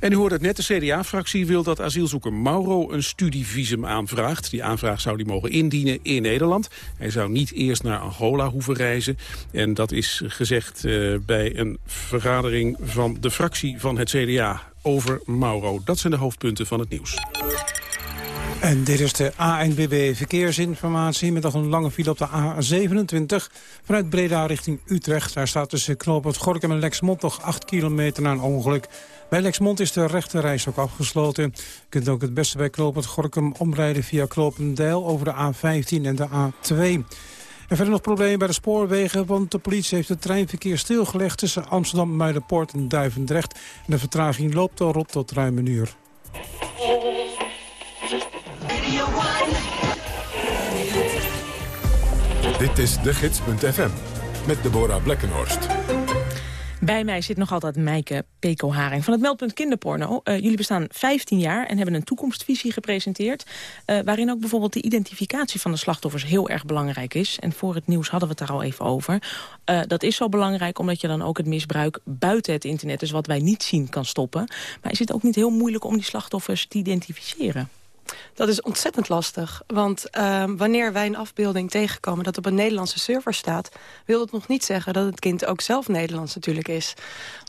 En u hoort het net, de CDA-fractie wil dat asielzoeker Mauro een studievisum aanvraagt. Die aanvraag zou hij mogen indienen in Nederland. Hij zou niet eerst naar Angola hoeven reizen. En dat is gezegd uh, bij een vergadering van de fractie van het CDA over Mauro. Dat zijn de hoofdpunten van het nieuws. En dit is de ANBB Verkeersinformatie met nog een lange file op de A27 vanuit Breda richting Utrecht. Daar staat tussen knooppunt Gorkum en Lexmond nog 8 kilometer na een ongeluk. Bij Lexmond is de rechte reis ook afgesloten. Je kunt ook het beste bij knooppunt Gorkum omrijden via Knopendijl over de A15 en de A2. En verder nog problemen bij de spoorwegen, want de politie heeft het treinverkeer stilgelegd tussen Amsterdam, Muidenpoort en Duivendrecht. En de vertraging loopt al op tot ruim een uur. Dit is de gids.fm met Deborah Blekkenhorst. Bij mij zit nog altijd Meike Peko-Haring van het meldpunt Kinderporno. Uh, jullie bestaan 15 jaar en hebben een toekomstvisie gepresenteerd... Uh, waarin ook bijvoorbeeld de identificatie van de slachtoffers heel erg belangrijk is. En voor het nieuws hadden we het daar al even over. Uh, dat is zo belangrijk omdat je dan ook het misbruik buiten het internet... dus wat wij niet zien, kan stoppen. Maar is het ook niet heel moeilijk om die slachtoffers te identificeren? Dat is ontzettend lastig. Want uh, wanneer wij een afbeelding tegenkomen dat op een Nederlandse server staat... wil dat nog niet zeggen dat het kind ook zelf Nederlands natuurlijk is.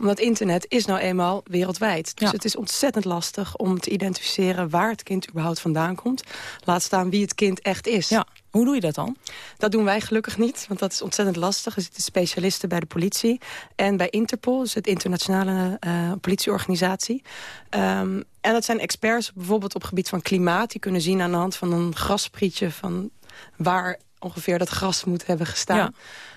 Omdat internet is nou eenmaal wereldwijd. Dus het is ontzettend lastig om te identificeren waar het kind überhaupt vandaan komt. Laat staan wie het kind echt is. Ja. Hoe doe je dat dan? Dat doen wij gelukkig niet, want dat is ontzettend lastig. Er zitten specialisten bij de politie en bij Interpol... dus het internationale uh, politieorganisatie. Um, en dat zijn experts bijvoorbeeld op het gebied van klimaat. Die kunnen zien aan de hand van een grasprietje... van waar ongeveer dat gras moet hebben gestaan.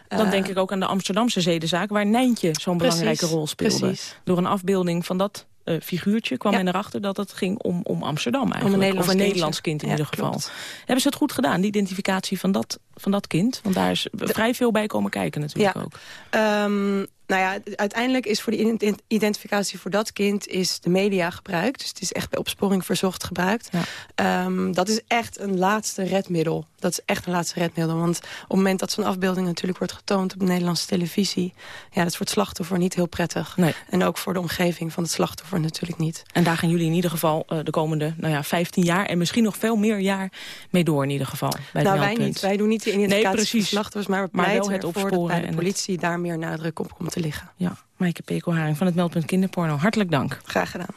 Ja. Dan denk ik ook aan de Amsterdamse zedenzaak... waar Nijntje zo'n belangrijke rol speelde. Precies. Door een afbeelding van dat uh, figuurtje kwam men erachter dat het ging om, om Amsterdam eigenlijk. Om een Nederlands of een Nederlands kind in ja, ieder geval. Klopt. Hebben ze het goed gedaan, die identificatie van dat van dat kind? Want daar is vrij veel bij komen kijken natuurlijk Ja. ook. Ehm, nou ja, uiteindelijk is voor de ident- identificatie voor dat kind is de media gebruikt. Dus het is echt bij opsporing verzocht gebruikt. Ehm, dat is echt een laatste redmiddel. Dat is echt een laatste redmiddel. Want op het moment dat zo'n afbeelding natuurlijk wordt getoond op de Nederlandse televisie... ja, dat is voor het slachtoffer niet heel prettig. Nee. En ook voor de omgeving van het slachtoffer natuurlijk niet. En daar gaan jullie in ieder geval eh, de komende nou ja, 15 jaar... en misschien nog veel meer jaar mee door in ieder geval. Bij nou, wij niet. Wij doen niet de identificatie Nee, van slachtoffers... maar we Maar wel het opsporen bij en de het- politie daar meer nadruk op komt te liggen. Ja, Maaike Pekelharing van het meldpunt Kinderporno. Hartelijk dank. Graag gedaan.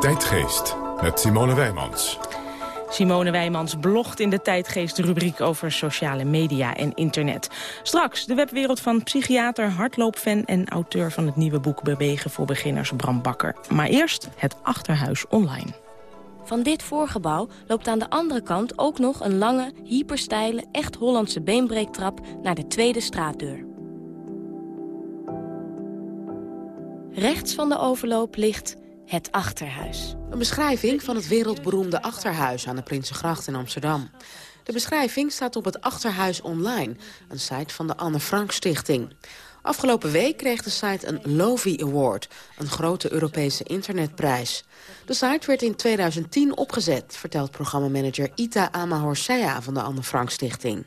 Tijdgeest met Simone Wijmans. Simone Wijmans blogt in de tijdgeest rubriek over sociale media en internet. Straks de webwereld van psychiater, hardloopfan en auteur van het nieuwe boek Bewegen voor Beginners Bram Bakker. Maar eerst het Achterhuis online. Van dit voorgebouw loopt aan de andere kant ook nog een lange, hypersteile, echt Hollandse beenbreektrap naar de tweede straatdeur. Rechts van de overloop ligt het Achterhuis. Een beschrijving van het wereldberoemde Achterhuis aan de Prinsengracht in Amsterdam. De beschrijving staat op het Achterhuis Online, een site van de Anne Frank Stichting. Afgelopen week kreeg de site een Lovi Award, een grote Europese internetprijs. De site werd in 2010 opgezet, vertelt programmamanager Ita Amahorsea van de Anne Frank Stichting.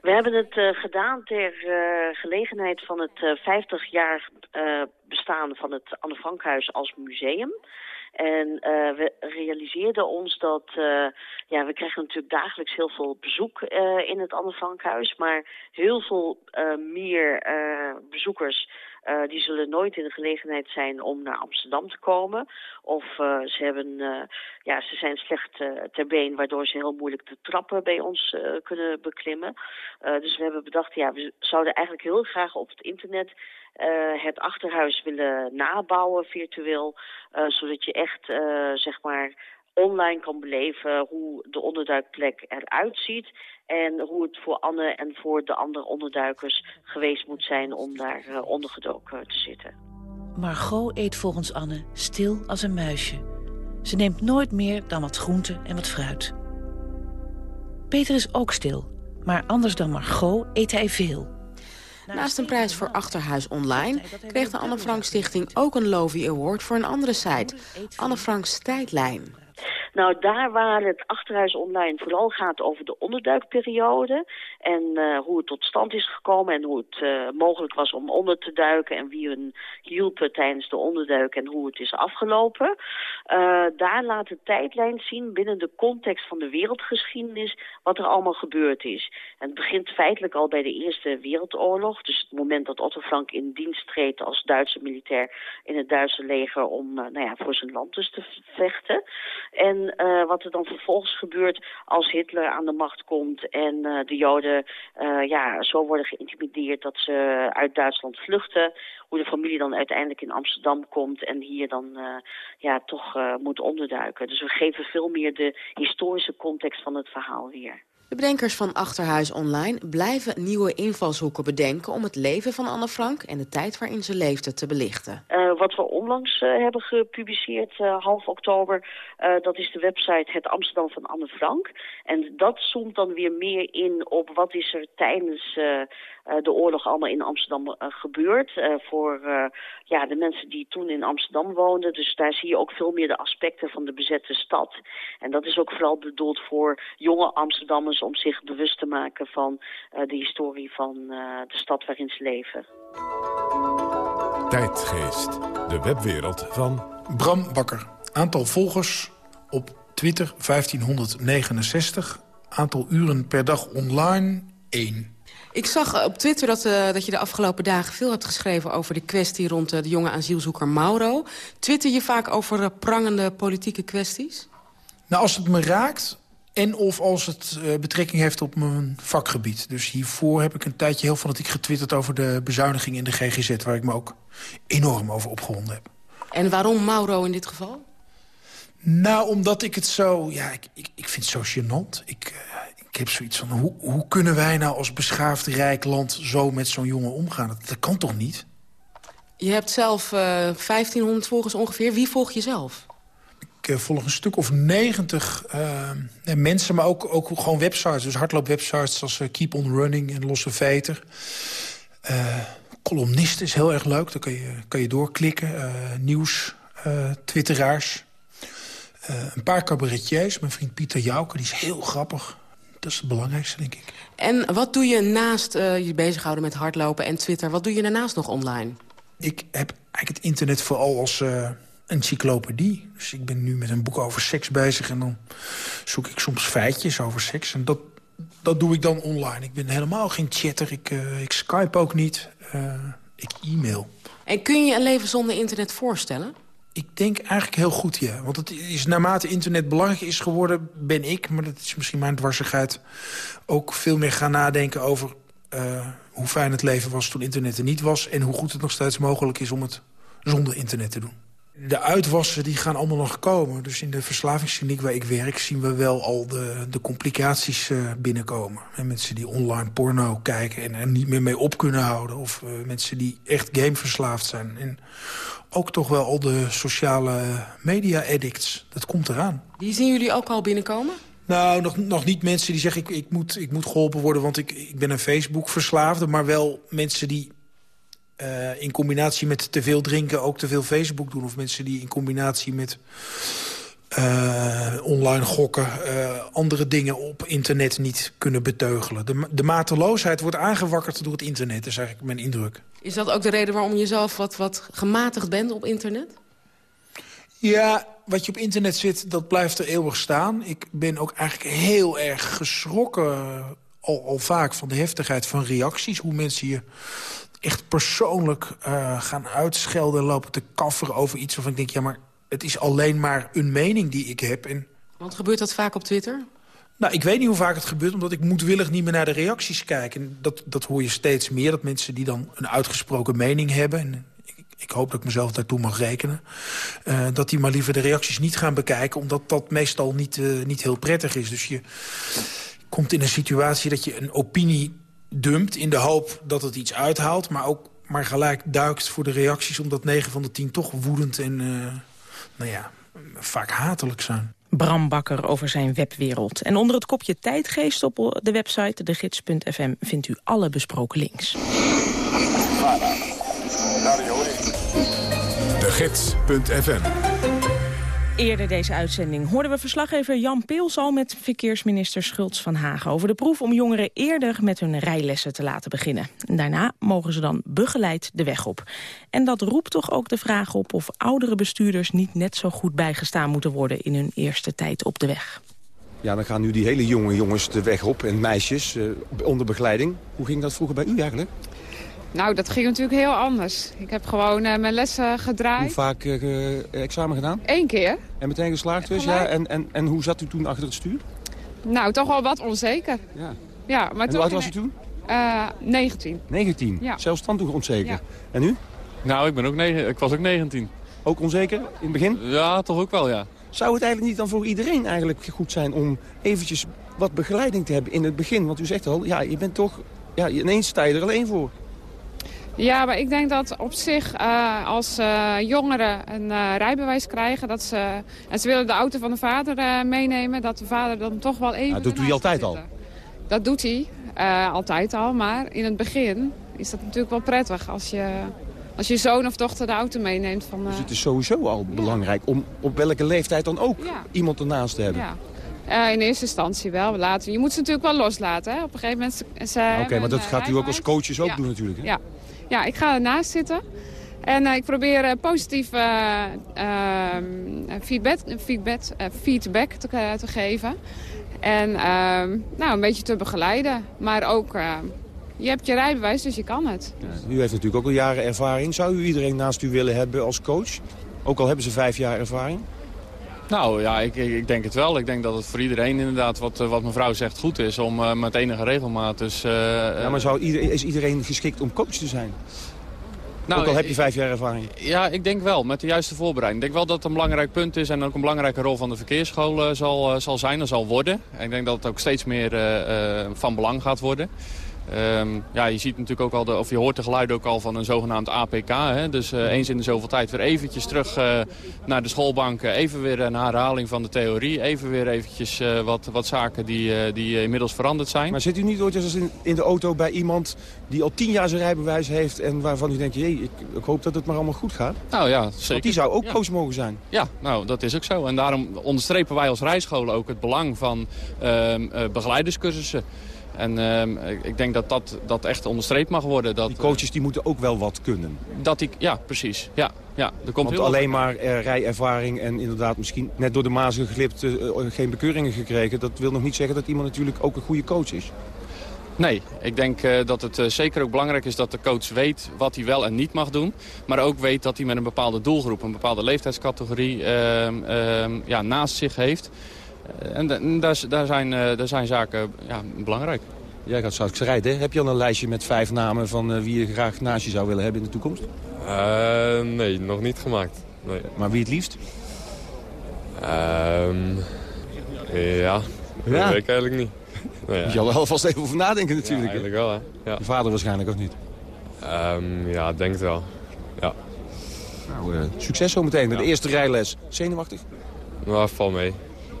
We hebben het eh, gedaan ter eh, gelegenheid van het 50-jaar bestaan van het Anne Frankhuis als museum. En eh, we realiseerden ons dat, eh, ja, we krijgen natuurlijk dagelijks heel veel bezoek eh, in het Anne Frankhuis. Maar heel veel eh, meer eh, bezoekers eh, die zullen nooit in de gelegenheid zijn om naar Amsterdam te komen. Of eh, ze, hebben, eh, ja, ze zijn slecht ter been, waardoor ze heel moeilijk de trappen bij ons kunnen beklimmen. Dus we hebben bedacht, ja, we zouden eigenlijk heel graag op het internet het achterhuis willen nabouwen virtueel. zodat je echt, zeg maar, online kan beleven hoe de onderduikplek eruit ziet. En hoe het voor Anne en voor de andere onderduikers geweest moet zijn om daar eh, ondergedoken te zitten. Margot eet volgens Anne stil als een muisje. Ze neemt nooit meer dan wat groente en wat fruit. Peter is ook stil, maar anders dan Margot eet hij veel. Naast een prijs voor Achterhuis Online kreeg de Anne Frank Stichting ook een Lovi Award voor een andere site, Anne Franks Tijdlijn. Nou, daar waar het Achterhuis Online vooral gaat over de onderduikperiode... en eh, hoe het tot stand is gekomen en hoe het eh, mogelijk was om onder te duiken... en wie hun hielpen tijdens de onderduik en hoe het is afgelopen. Eh, daar laat de tijdlijn zien binnen de context van de wereldgeschiedenis... wat er allemaal gebeurd is. Het begint feitelijk al bij de Eerste Wereldoorlog. Dus het moment dat Otto Frank in dienst treedt als Duitse militair... in het Duitse leger om nou ja, voor zijn land dus te vechten... En uh, wat er dan vervolgens gebeurt als Hitler aan de macht komt en uh, de Joden uh, ja, zo worden geïntimideerd dat ze uit Duitsland vluchten. Hoe de familie dan uiteindelijk in Amsterdam komt en hier dan ja, toch moet onderduiken. Dus we geven veel meer de historische context van het verhaal weer. De bedenkers van Achterhuis Online blijven nieuwe invalshoeken bedenken... om het leven van Anne Frank en de tijd waarin ze leefde te belichten. Uh, wat we onlangs uh, hebben gepubliceerd, uh, half oktober... dat is de website Het Amsterdam van Anne Frank. En dat zoomt dan weer meer in op wat is er tijdens de oorlog allemaal in Amsterdam gebeurd. voor ja, de mensen die toen in Amsterdam woonden. Dus daar zie je ook veel meer de aspecten van de bezette stad. En dat is ook vooral bedoeld voor jonge Amsterdammers om zich bewust te maken van de historie van de stad waarin ze leven. Tijdgeest, de webwereld van... Bram Bakker. Aantal volgers op Twitter 1569. Aantal uren per dag online 1. Ik zag op Twitter dat, uh, dat je de afgelopen dagen veel hebt geschreven... over de kwestie rond uh, de jonge asielzoeker Mauro. Twitter je vaak over uh, prangende politieke kwesties? Nou, als het me raakt, en of als het betrekking heeft op mijn vakgebied. Dus hiervoor heb ik een tijdje heel fanatiek getwitterd... over de bezuiniging in de GGZ... waar ik me ook enorm over opgewonden heb. En waarom Mauro in dit geval? Nou, omdat ik het zo... Ja, ik, ik, ik vind het zo gênant. Ik, ik heb zoiets van... Hoe, hoe kunnen wij nou als beschaafd rijk land... zo met zo'n jongen omgaan? Dat, dat, kan toch niet? Je hebt zelf uh, 1500 volgers ongeveer. Wie volg je zelf? Ik volg een stuk of negentig mensen, maar ook, ook gewoon websites. Dus hardloopwebsites als Keep On Running en Losse Veter. columnisten is heel erg leuk, daar kan je, kan je doorklikken. nieuws, twitteraars. een paar cabaretiers, mijn vriend Pieter Jouke, die is heel grappig. Dat is het belangrijkste, denk ik. En wat doe je naast uh, je bezighouden met hardlopen en Twitter? Wat doe je daarnaast nog online? Ik heb eigenlijk het internet vooral als uh, encyclopedie. Dus ik ben nu met een boek over seks bezig... en dan zoek ik soms feitjes over seks. En dat, dat doe ik dan online. Ik ben helemaal geen chatter. Ik, uh, ik Skype ook niet. ik e-mail. En kun je een leven zonder internet voorstellen? Ik denk eigenlijk heel goed, ja. Want het is naarmate internet belangrijk is geworden... ben ik, maar dat is misschien mijn dwarsigheid... ook veel meer gaan nadenken over uh, hoe fijn het leven was toen internet er niet was... en hoe goed het nog steeds mogelijk is om het zonder internet te doen. De uitwassen die gaan allemaal nog komen. Dus in de verslavingskliniek waar ik werk... zien we wel al de, de complicaties uh, binnenkomen. En mensen die online porno kijken en er niet meer mee op kunnen houden. Of uh, mensen die echt gameverslaafd zijn. En ook toch wel al de sociale media-addicts. Dat komt eraan. Die zien jullie ook al binnenkomen? Nou, nog, nog niet mensen die zeggen... Ik, ik, moet, ik moet geholpen worden, want ik, ik ben een Facebook-verslaafde. Maar wel mensen die uh, in combinatie met te veel drinken... ook te veel Facebook doen. Of mensen die in combinatie met uh, online gokken... Uh, andere dingen op internet niet kunnen beteugelen. De, de mateloosheid wordt aangewakkerd door het internet. Is eigenlijk mijn indruk. Is dat ook de reden waarom je zelf wat, wat gematigd bent op internet? Ja, wat je op internet zit, dat blijft er eeuwig staan. Ik ben ook eigenlijk heel erg geschrokken al, al vaak van de heftigheid van reacties. Hoe mensen je echt persoonlijk uh, gaan uitschelden... lopen te kafferen over iets waarvan ik denk... ja, maar het is alleen maar een mening die ik heb. En... Want gebeurt dat vaak op Twitter? Nou, ik weet niet hoe vaak het gebeurt, omdat ik moedwillig niet meer naar de reacties kijk. En dat, dat hoor je steeds meer, dat mensen die dan een uitgesproken mening hebben... en ik, ik hoop dat ik mezelf daartoe mag rekenen... Uh, dat die maar liever de reacties niet gaan bekijken... omdat dat meestal niet, uh, niet heel prettig is. Dus je komt in een situatie dat je een opinie dumpt... in de hoop dat het iets uithaalt, maar ook maar gelijk duikt voor de reacties... omdat 9 van de 10 toch woedend en uh, nou ja, vaak hatelijk zijn. Bram Bakker over zijn webwereld. En onder het kopje tijdgeest op de website degids.fm vindt u alle besproken links. De Eerder deze uitzending hoorden we verslaggever Jan Peels al met verkeersminister Schultz van Hagen over de proef om jongeren eerder met hun rijlessen te laten beginnen. En daarna mogen ze dan begeleid de weg op. En dat roept toch ook de vraag op of oudere bestuurders niet net zo goed bijgestaan moeten worden in hun eerste tijd op de weg. Ja, dan gaan nu die hele jonge jongens de weg op en meisjes uh, onder begeleiding. Hoe ging dat vroeger bij u eigenlijk? Nou, dat ging natuurlijk heel anders. Ik heb gewoon uh, mijn lessen gedraaid. Hoe vaak uh, examen gedaan? Eén keer. En meteen geslaagd dus, ja? En, en, en hoe zat u toen achter het stuur? Nou, toch wel wat onzeker. Ja. ja maar en hoe oud was u toen? Uh, 19. 19? Ja. Zelfs dan toch onzeker? Ja. En u? Nou, ik, ben ook negen, ik was ook 19. Ook onzeker in het begin? Ja, toch ook wel, ja. Zou het eigenlijk niet dan voor iedereen eigenlijk goed zijn om eventjes wat begeleiding te hebben in het begin? Want u zegt al, ja, je bent toch, ja, ineens sta je er alleen voor. Ja, maar ik denk dat op zich uh, als uh, jongeren een uh, rijbewijs krijgen... Dat ze, en ze willen de auto van de vader meenemen... dat de vader dan toch wel even... dat doet hij altijd al? Dat doet hij altijd al, maar in het begin is dat natuurlijk wel prettig... als je, als je zoon of dochter de auto meeneemt. Van, dus het is sowieso al belangrijk om op welke leeftijd dan ook ja. iemand ernaast te hebben? Ja. Uh, in eerste instantie wel. Later, je moet ze natuurlijk wel loslaten. Hè? Op een gegeven moment... Oké, okay, maar dat gaat u ook als coaches ook ja. doen natuurlijk. Hè? Ja, ja, ik ga ernaast zitten. En uh, ik probeer uh, positief uh, feedback, feedback, feedback te, te, geven. En ehm, nou, een beetje te begeleiden. Maar ook, je hebt je rijbewijs, dus je kan het. U heeft natuurlijk ook al jaren ervaring. Zou u iedereen naast u willen hebben als coach? Ook al hebben ze vijf jaar ervaring? Nou ja, ik, ik, denk het wel. Ik denk dat het voor iedereen inderdaad, wat, wat mevrouw zegt, goed is om uh, met enige regelmaat. Dus, uh, ja, maar zou iedereen, is iedereen geschikt om coach te zijn? Nou, ook al heb je vijf jaar ervaring. Ja, ik denk wel, met de juiste voorbereiding. Ik denk wel dat het een belangrijk punt is en ook een belangrijke rol van de verkeersschool zal, zal zijn en zal worden. En ik denk dat het ook steeds meer van belang gaat worden. Ehm, ja, je ziet natuurlijk ook al, de, of je hoort de geluiden ook al van een zogenaamd APK. Hè? Dus eh, eens in de zoveel tijd weer eventjes terug eh, naar de schoolbank. even weer een herhaling van de theorie. Even weer eventjes eh, wat, wat zaken die, die inmiddels veranderd zijn. Maar zit u niet ooit eens in, in de auto bij iemand die al tien jaar zijn rijbewijs heeft... en waarvan u denkt, jee, ik, ik hoop dat het maar allemaal goed gaat? Nou ja, zeker. Want die zou ook ja. mogen zijn. Ja, nou, dat is ook zo. En daarom onderstrepen wij als rijscholen ook het belang van ehm, begeleiderscursussen. En ehm, ik denk dat, dat dat echt onderstreept mag worden. Dat, die coaches die moeten ook wel wat kunnen. Dat die, ja, precies. Ja, ja, er komt Want alleen maar uh, rijervaring en inderdaad misschien net door de maas geglipt... Uh, geen bekeuringen gekregen... dat wil nog niet zeggen dat iemand natuurlijk ook een goede coach is. Nee, ik denk uh, dat het uh, zeker ook belangrijk is dat de coach weet wat hij wel en niet mag doen. Maar ook weet dat hij met een bepaalde doelgroep, een bepaalde leeftijdscategorie uh, ja, naast zich heeft. En daar, daar, zijn, daar zijn zaken ja, belangrijk. Jij gaat straks rijden. Heb je al een lijstje met vijf namen van wie je graag naast je zou willen hebben in de toekomst? nee, nog niet gemaakt. Nee. Maar wie het liefst? Ehm, ja, dat ja. weet ik eigenlijk niet. Nou ja. Moet je al alvast even over nadenken natuurlijk. Ja, eigenlijk wel, hè. Ja. Je vader waarschijnlijk ook niet? Um, ja, denk het wel. Ja. Nou, uh, succes zometeen met de eerste rijles. Zenuwachtig? Nou, val mee.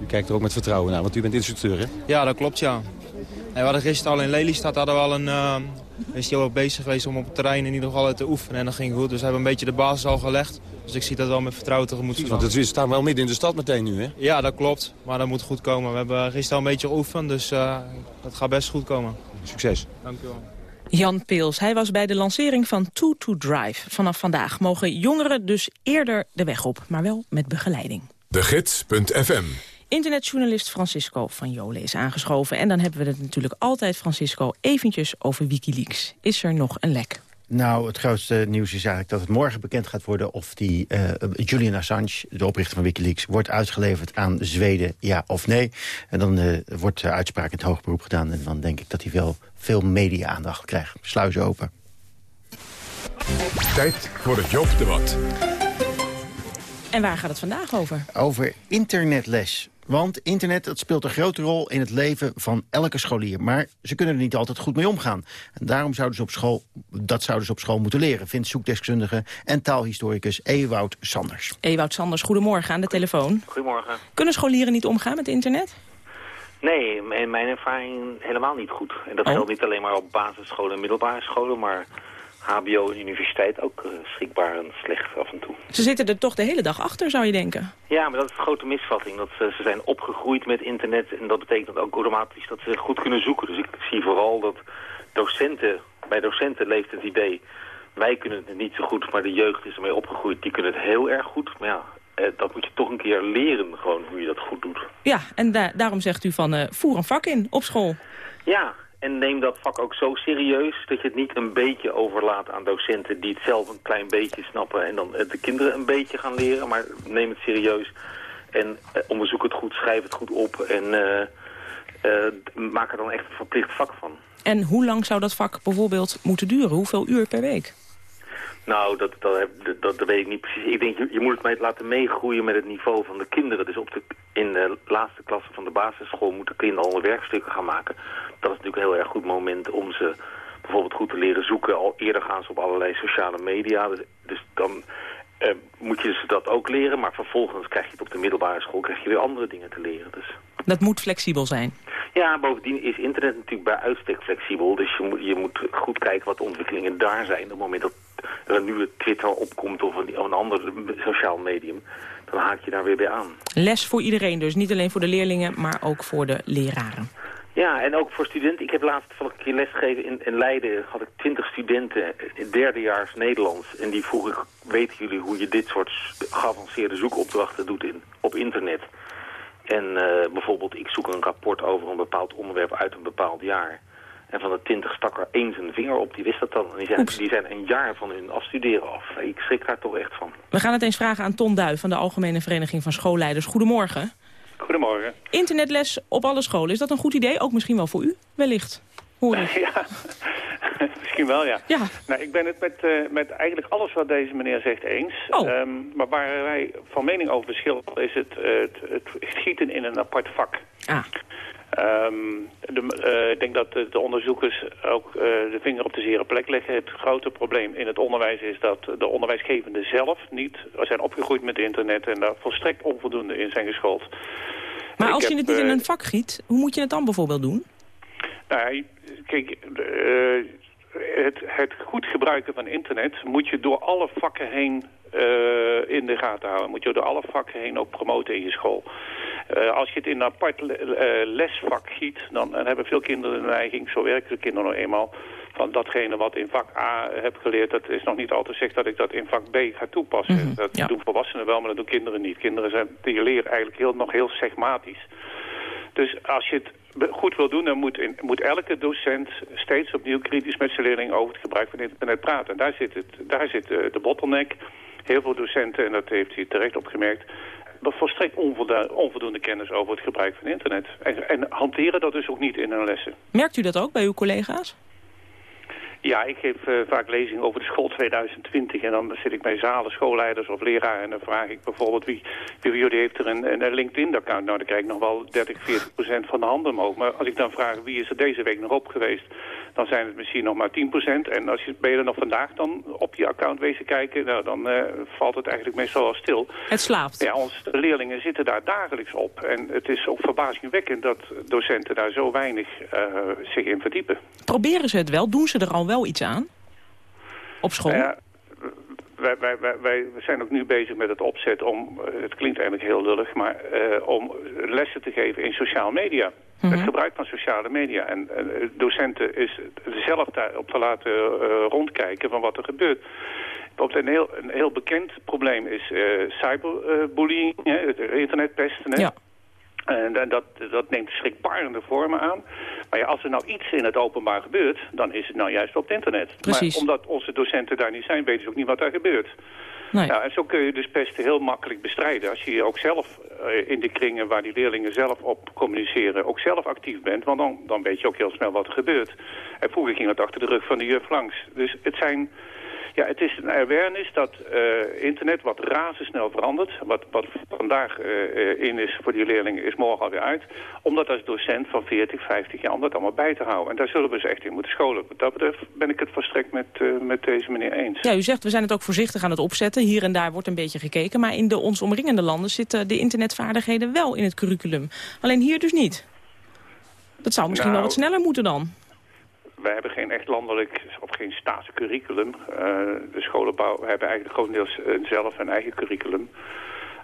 U kijkt er ook met vertrouwen naar, want u bent instructeur, hè? Ja, dat klopt, ja. we hadden gisteren al in Lelystad hadden we al een... Uh, is hij al bezig geweest om op het terrein in ieder geval te oefenen. En dat ging goed. Dus we hebben een beetje de basis al gelegd. Dus ik zie dat wel met vertrouwen tegemoet. Want we staan wel midden in de stad meteen nu, hè? Ja, dat klopt. Maar dat moet goed komen. We hebben gisteren al een beetje geoefend, dus uh, dat gaat best goed komen. Succes. Dank u wel. Jan Peels, hij was bij de lancering van Two to Drive. Vanaf vandaag mogen jongeren dus eerder de weg op, maar wel met begeleiding. De Gids.fm Internetjournalist Francisco van Jolen is aangeschoven. En dan hebben we het natuurlijk altijd, Francisco, eventjes over Wikileaks. Is er nog een lek? Nou, het grootste nieuws is eigenlijk dat het morgen bekend gaat worden... of die uh, Julian Assange, de oprichter van Wikileaks... wordt uitgeleverd aan Zweden, ja of nee. En dan uh, wordt de uitspraak in het hoger beroep gedaan... en dan denk ik dat hij wel veel media-aandacht krijgt. Sluizen open. Tijd voor het Joop-debat. En waar gaat het vandaag over? Over internetles. Want internet dat speelt een grote rol in het leven van elke scholier. Maar ze kunnen er niet altijd goed mee omgaan. En daarom zouden ze op school, dat zouden ze op school moeten leren... vindt zoekdeskundige en taalhistoricus Ewout Sanders. Ewout Sanders, goedemorgen aan de telefoon. Goedemorgen. Kunnen scholieren niet omgaan met internet? Nee, in mijn ervaring helemaal niet goed. En dat Oh. geldt niet alleen maar op basisscholen en middelbare scholen... maar hbo en universiteit ook uh, schikbaar en slecht af en toe. Ze zitten er toch de hele dag achter, zou je denken? Ja, maar dat is een grote misvatting. Dat ze, ze zijn opgegroeid met internet en dat betekent ook automatisch dat ze goed kunnen zoeken. Dus ik zie vooral dat docenten, bij docenten leeft het idee... wij kunnen het niet zo goed, maar de jeugd is ermee opgegroeid. Die kunnen het heel erg goed, maar ja, eh, dat moet je toch een keer leren gewoon hoe je dat goed doet. Ja, en da daarom zegt u van uh, voer een vak in op school. Ja, en neem dat vak ook zo serieus dat je het niet een beetje overlaat aan docenten die het zelf een klein beetje snappen en dan de kinderen een beetje gaan leren. Maar neem het serieus en uh, onderzoek het goed, schrijf het goed op en uh, uh, maak er dan echt een verplicht vak van. En hoe lang zou dat vak bijvoorbeeld moeten duren? Hoeveel uur per week? Nou, dat, dat, dat, dat weet ik niet precies. Ik denk, je, je moet het mij laten meegroeien met het niveau van de kinderen. Dus op de, in de laatste klasse van de basisschool moeten kinderen al werkstukken gaan maken. Dat is natuurlijk een heel erg goed moment om ze bijvoorbeeld goed te leren zoeken. Al eerder gaan ze op allerlei sociale media. Dus, dus dan uh, moet je ze dat ook leren. Maar vervolgens krijg je het op de middelbare school krijg je weer andere dingen te leren. Dus. Dat moet flexibel zijn. Ja, bovendien is internet natuurlijk bij uitstek flexibel. Dus je moet, je moet goed kijken wat de ontwikkelingen daar zijn. Op het moment dat er een nieuwe Twitter opkomt of een, of een ander sociaal medium, dan haak je daar weer bij aan. Les voor iedereen dus, niet alleen voor de leerlingen, maar ook voor de leraren. Ja, en ook voor studenten. Ik heb laatst toevallig een keer lesgegeven in, in Leiden. had ik twintig studenten in derdejaars Nederlands. En die vroeg ik, weten jullie hoe je dit soort geavanceerde zoekopdrachten doet in, op internet? En uh, bijvoorbeeld, ik zoek een rapport over een bepaald onderwerp uit een bepaald jaar. En van de twintig stak er één zijn vinger op, die wist dat dan. En die zijn, die zijn een jaar van hun afstuderen af. Ik schrik daar toch echt van. We gaan het eens vragen aan Ton Duij van de Algemene Vereniging van Schoolleiders. Goedemorgen. Goedemorgen. Internetles op alle scholen, is dat een goed idee? Ook misschien wel voor u, wellicht? Hoor ik. [LAUGHS] Ja, misschien wel, ja. ja. Nou, ik ben het met, uh, met eigenlijk alles wat deze meneer zegt eens. Oh. Um, maar waar wij van mening over verschillen is het, uh, het, het, schieten in een apart vak. Ah. Ehm, de, eh, ik denk dat de, de onderzoekers ook eh, de vinger op de zere plek leggen. Het grote probleem in het onderwijs is dat de onderwijsgevenden zelf niet zijn opgegroeid met internet en daar volstrekt onvoldoende in zijn geschoold. Maar Ik als je het niet in eh, een vak giet, hoe moet je het dan bijvoorbeeld doen? Nou, kijk, het, het goed gebruiken van internet moet je door alle vakken heen eh, in de gaten houden. Moet je door alle vakken heen ook promoten in je school. Eh, als je het in een apart le- eh, lesvak giet, dan, dan hebben veel kinderen de neiging, zo werken de kinderen nou eenmaal, van datgene wat in vak A heb geleerd, dat is nog niet altijd gezegd dat ik dat in vak B ga toepassen. dat doen volwassenen wel, maar dat doen kinderen niet. Kinderen zijn, die leren eigenlijk heel, nog heel segmatisch. Dus als je het goed wil doen, dan moet, in- moet elke docent steeds opnieuw kritisch met zijn leerlingen over het gebruik van internet praten. En daar zit, het, daar zit eh, de bottleneck. Heel veel docenten, en dat heeft hij terecht opgemerkt, volstrekt onvoldoende, onvoldoende kennis over het gebruik van internet. En, en hanteren dat dus ook niet in hun lessen. Merkt u dat ook bij uw collega's? Ja, ik geef eh, vaak lezingen over de school 2020 en dan zit ik bij zalen, schoolleiders of leraren en dan vraag ik bijvoorbeeld wie, wie jullie heeft er een, een LinkedIn-account. Nou, dan krijg ik nog wel 30, 40 procent van de handen omhoog. Maar als ik dan vraag wie is er deze week nog op geweest, dan zijn het misschien nog maar 10 procent. En als je, ben je er nog vandaag dan op je account wezen kijken, nou, dan eh, valt het eigenlijk meestal al stil. Het slaapt. Ja, onze leerlingen zitten daar dagelijks op. En het is ook verbazingwekkend dat docenten daar zo weinig eh, zich in verdiepen. Proberen ze het wel? Doen ze er al wel iets aan? Op school? Nou ja, wij, wij, wij, wij zijn ook nu bezig met het opzet om, eh, het klinkt eigenlijk heel lullig, maar eh, om lessen te geven in sociale media. Het gebruik van sociale media. En eh, docenten is zelf daarop te laten rondkijken van wat er gebeurt. Bijvoorbeeld een heel, een heel bekend probleem is cyberbullying, internetpesten. Hè? En dat- dat, dat neemt schrikbarende vormen aan. Maar ja, als er nou iets in het openbaar gebeurt, dan is het nou juist op het internet. Precies. Maar omdat onze docenten daar niet zijn, weten ze ook niet wat daar gebeurt. Nee. Nou, en zo kun je dus pesten heel makkelijk bestrijden. Als je hier ook zelf eh, in de kringen waar die leerlingen zelf op communiceren... ook zelf actief bent, want dan, dan weet je ook heel snel wat er gebeurt. En vroeger ging het achter de rug van de juf langs. Dus het zijn... Ja, het is een awareness dat eh, internet wat razendsnel verandert. Wat, wat vandaag eh, in is voor die leerlingen is morgen alweer uit. Om dat als docent van 40, 50 jaar, om dat allemaal bij te houden. En daar zullen we ze echt in moeten scholen. Wat dat betreft ben ik het volstrekt met, eh, met deze meneer eens. Ja, u zegt we zijn het ook voorzichtig aan het opzetten. Hier en daar wordt een beetje gekeken. Maar in de ons omringende landen zitten de internetvaardigheden wel in het curriculum. Alleen hier dus niet. Dat zou misschien wel Nou, wat sneller moeten dan. Wij hebben geen echt landelijk of geen staatscurriculum. Eh, de scholenbouw hebben eigenlijk grotendeels eh, zelf een eigen curriculum.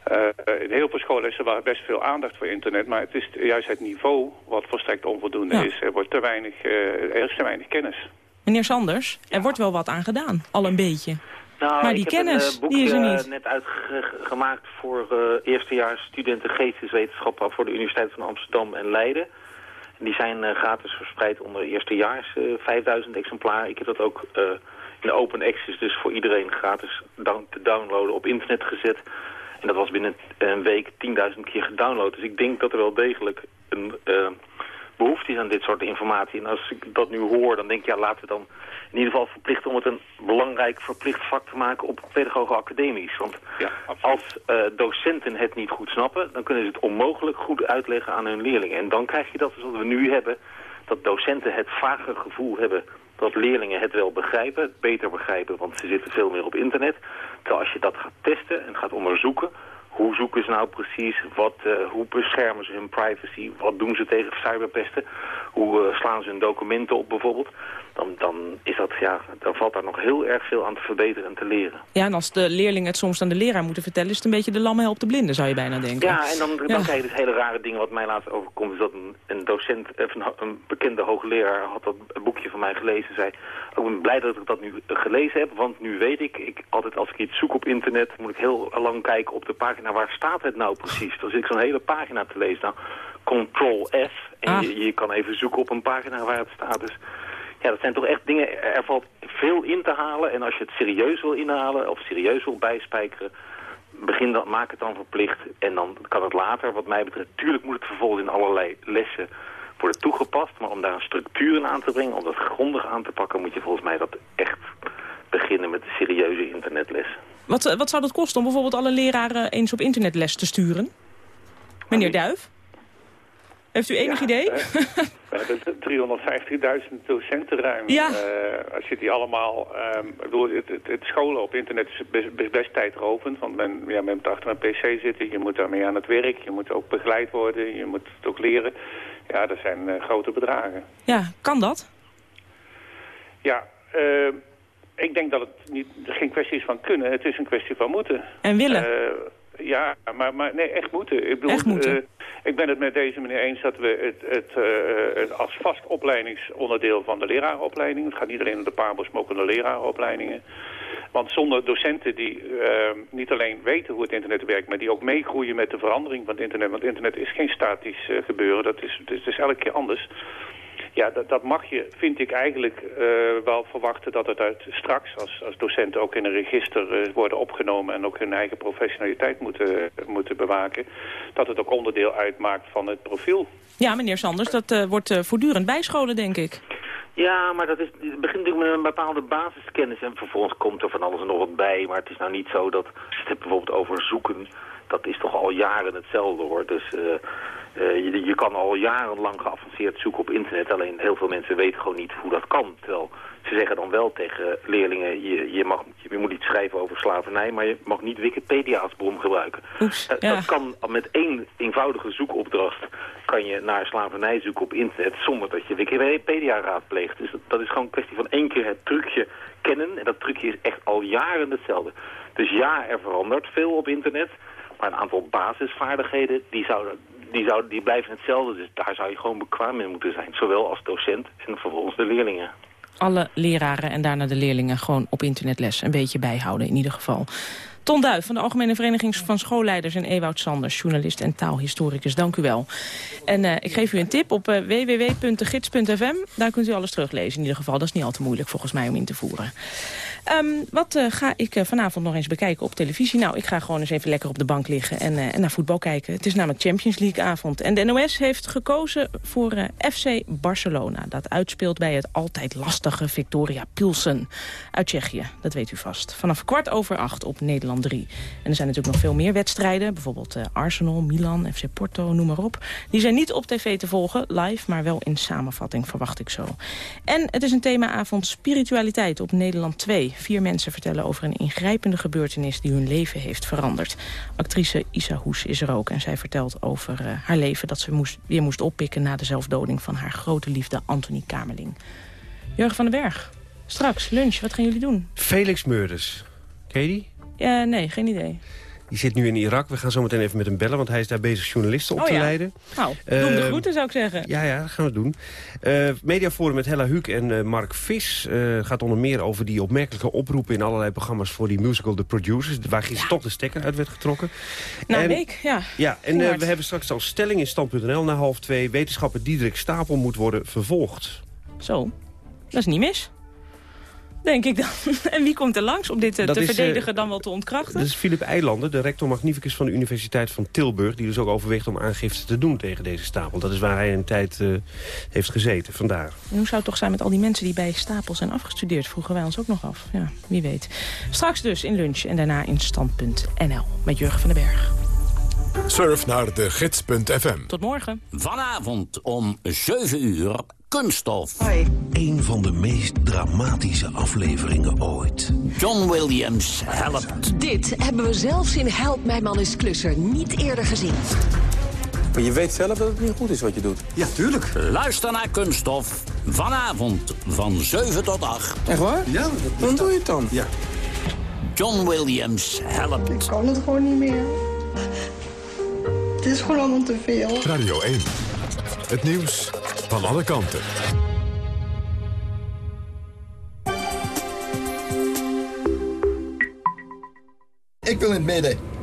Eh, in heel veel scholen is er wel best veel aandacht voor internet, maar het is juist het niveau wat volstrekt onvoldoende Ja. is. Er wordt te weinig, eh, er is te weinig kennis. Meneer Sanders, er wordt wel wat aan gedaan. Al een beetje. Nou, maar die kennis, een uh, boek die is er niet. net uitgemaakt voor uh, eerstejaars studenten geesteswetenschappen voor de Universiteit van Amsterdam en Leiden. Die zijn uh, gratis verspreid onder eerstejaars, 5000 exemplaren. Ik heb dat ook in de open access dus voor iedereen gratis te downloaden op internet gezet. En dat was binnen een week 10.000 keer gedownload. Dus ik denk dat er wel degelijk een behoefte is aan dit soort informatie. En als ik dat nu hoor, dan denk ik, ja, laten we dan in ieder geval verplichten om het een belangrijk verplicht vak te maken op pedagoge academies. Want als uh, docenten het niet goed snappen, dan kunnen ze het onmogelijk goed uitleggen aan hun leerlingen. En dan krijg je dat zoals we nu hebben, dat docenten het vage gevoel hebben dat leerlingen het wel begrijpen, beter begrijpen, want ze zitten veel meer op internet. Terwijl als je dat gaat testen en gaat onderzoeken, hoe zoeken ze nou precies? Wat, uh, hoe beschermen ze hun privacy? Wat doen ze tegen cyberpesten? Hoe uh, slaan ze hun documenten op bijvoorbeeld? Dan, dan, is dat, ja, dan valt daar nog heel erg veel aan te verbeteren en te leren. Ja, en als de leerlingen het soms aan de leraar moeten vertellen... is het een beetje de lamme helpt de blinde, zou je bijna denken. Ja, en dan, dan Ja. krijg je dus hele rare dingen. Wat mij laatst overkomt is dat een, een docent, of een, een bekende hoogleraar... had dat boekje van mij gelezen en zei... "Oh, ik ben blij dat ik dat nu gelezen heb, want nu weet ik... ik altijd als ik iets zoek op internet, moet ik heel lang kijken op de pagina... waar staat het nou precies? Dan zit ik zo'n hele pagina te lezen. Nou, Ctrl F en Ah. je, je kan even zoeken op een pagina waar het staat. Dus ja, dat zijn toch echt dingen, er valt veel in te halen. En als je het serieus wil inhalen of serieus wil bijspijkeren, begin dan, maak het dan verplicht. En dan kan het later, wat mij betreft, tuurlijk moet het vervolgens in allerlei lessen worden toegepast. Maar om daar een structuur in aan te brengen, om dat grondig aan te pakken, moet je volgens mij dat echt beginnen met de serieuze internetles. Wat, eh, wat zou dat kosten om bijvoorbeeld alle leraren eens op internetles te sturen? Meneer Duif? Heeft u enig idee? We hebben 350.000 docenten ruim. Ja. Uh, als je die allemaal... Um, bedoel, het, het, het, scholen op internet is best, best, tijdrovend. Want men, ja, men moet achter een pc zitten. Je moet daarmee aan het werk. Je moet ook begeleid worden. Je moet het ook leren. Ja, dat zijn uh, grote bedragen. Ja, kan dat? Ja, uh, ik denk dat het niet, geen kwestie is van kunnen. Het is een kwestie van moeten. En willen? ja, maar, maar nee, echt moeten. Ik bedoel, echt moeten? Ik ben het met deze meneer eens dat we het, het, uh, het, als vast opleidingsonderdeel van de leraaropleiding... het gaat niet alleen om de PABO's, maar ook om de leraaropleidingen... Want zonder docenten die uh, niet alleen weten hoe het internet werkt... maar die ook meegroeien met de verandering van het internet... want internet is geen statisch uh, gebeuren, dat is, het is elke keer anders... Ja, dat, dat mag je, vind ik eigenlijk uh, wel verwachten dat het uit straks als, als docenten ook in een register uh, worden opgenomen en ook hun eigen professionaliteit moeten, moeten bewaken. Dat het ook onderdeel uitmaakt van het profiel. Ja, meneer Sanders, dat uh, wordt voortdurend bijscholen, denk ik. Ja, maar dat is, het begint natuurlijk met een bepaalde basiskennis en vervolgens komt er van alles en nog wat bij. Maar het is nou niet zo dat, als je het bijvoorbeeld over zoeken, dat is toch al jaren hetzelfde hoor. Dus uh, je, je, kan al jarenlang geavanceerd zoeken op internet, alleen heel veel mensen weten gewoon niet hoe dat kan. Terwijl ze zeggen dan wel tegen leerlingen, je, je, mag, je moet niet schrijven over slavernij, maar je mag niet Wikipedia als bron gebruiken. Oeps, ja. Dat kan met één eenvoudige zoekopdracht, kan je naar slavernij zoeken op internet, zonder dat je Wikipedia raadpleegt. Dus dat, dat is gewoon een kwestie van één keer het trucje kennen, en dat trucje is echt al jaren hetzelfde. Dus ja, er verandert veel op internet, maar een aantal basisvaardigheden, die zouden die, zou, die blijven hetzelfde. Dus daar zou je gewoon bekwaam in moeten zijn. Zowel als docent en vervolgens de leerlingen. Alle leraren en daarna de leerlingen gewoon op internetles een beetje bijhouden in ieder geval. Ton Duif van de Algemene Vereniging van Schoolleiders... en Ewout Sanders, journalist en taalhistoricus. Dank u wel. En uh, ik geef u een tip op uh, www.gids.fm. Daar kunt u alles teruglezen in ieder geval. Dat is niet al te moeilijk volgens mij om in te voeren. Um, wat uh, ga ik vanavond nog eens bekijken op televisie? Nou, ik ga gewoon eens even lekker op de bank liggen en, en naar voetbal kijken. Het is namelijk Champions League avond. En de NOS heeft gekozen voor FC Barcelona. Dat uitspeelt bij het altijd lastige Victoria Pilsen uit Tsjechië. Dat weet u vast. Vanaf kwart over acht op Nederland 3. En er zijn natuurlijk nog veel meer wedstrijden. Bijvoorbeeld Arsenal, Milan, FC Porto, noem maar op. Die zijn niet op tv te volgen, live, maar wel in samenvatting, verwacht ik zo. En het is een themaavond spiritualiteit op Nederland 2. Vier mensen vertellen over een ingrijpende gebeurtenis die hun leven heeft veranderd. Actrice Isa Hoes is er ook en zij vertelt over uh, haar leven... dat ze moest, weer moest oppikken na de zelfdoding van haar grote liefde Anthony Kamerling. Jurgen van den Berg, straks lunch, wat gaan jullie doen? Felix Meurders. Die? Ja, nee, geen idee. Die zit nu in Irak. We gaan zo meteen even met hem bellen, want hij is daar bezig journalisten op oh, te ja. leiden. Nou, doe hem de uh, groeten zou ik zeggen. Ja, ja, dat gaan we doen. Uh, Mediaforum met Hella Huuk en uh, Mark Vis gaat onder meer over die opmerkelijke oproepen in allerlei programma's voor die musical The Producers, waar gisteren ja. toch de stekker uit werd getrokken. Na een week, ja. Ja, en we hebben straks al stelling in stand.nl na half twee. Wetenschapper Diederik Stapel moet worden vervolgd. Zo, dat is niet mis denk ik dan. [LAUGHS] En wie komt er langs om dit uh, te is, verdedigen dan wel te ontkrachten? Dat is Philip Eilander, de rector magnificus van de Universiteit van Tilburg... die dus ook overweegt om aangifte te doen tegen deze stapel. Dat is waar hij een tijd uh, heeft gezeten, vandaar. En hoe zou het toch zijn met al die mensen die bij stapel zijn afgestudeerd? Vroegen wij ons ook nog af. Ja, wie weet. Straks dus in lunch en daarna in stand.nl met Jurgen van den Berg. Surf naar de gids.fm. Tot morgen. Vanavond om 7 uur Kunststof. Hoi. Een van de meest dramatische afleveringen ooit. John Williams helpt. Dit hebben we zelfs in Help, mijn man is klusser niet eerder gezien. Maar je weet zelf dat het niet goed is wat je doet. Ja, tuurlijk. Luister naar Kunststof. Vanavond van 7 tot 8. Echt waar? Ja. Dat, dan doe je het dan. Ja. John Williams helpt. Ik kan het gewoon niet meer. Het is gewoon allemaal te veel. Radio 1. Het nieuws van alle kanten. Ik wil in het midden.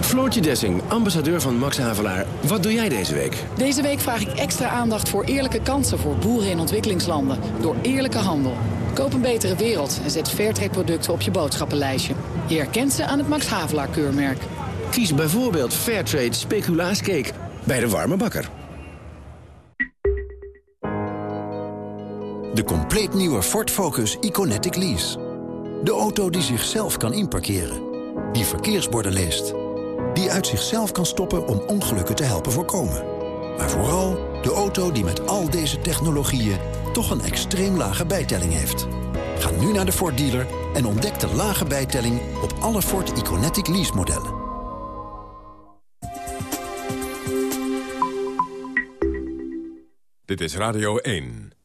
Floortje Dessing, ambassadeur van Max Havelaar. Wat doe jij deze week? Deze week vraag ik extra aandacht voor eerlijke kansen voor boeren in ontwikkelingslanden. Door eerlijke handel. Koop een betere wereld en zet Fairtrade producten op je boodschappenlijstje. Je herkent ze aan het Max Havelaar keurmerk. Kies bijvoorbeeld Fairtrade speculaascake bij de warme bakker. De compleet nieuwe Ford Focus Iconetic Lease. De auto die zichzelf kan inparkeren. Die verkeersborden leest. Die uit zichzelf kan stoppen om ongelukken te helpen voorkomen. Maar vooral de auto die met al deze technologieën toch een extreem lage bijtelling heeft. Ga nu naar de Ford dealer en ontdek de lage bijtelling op alle Ford Iconetic lease modellen. Dit is Radio 1.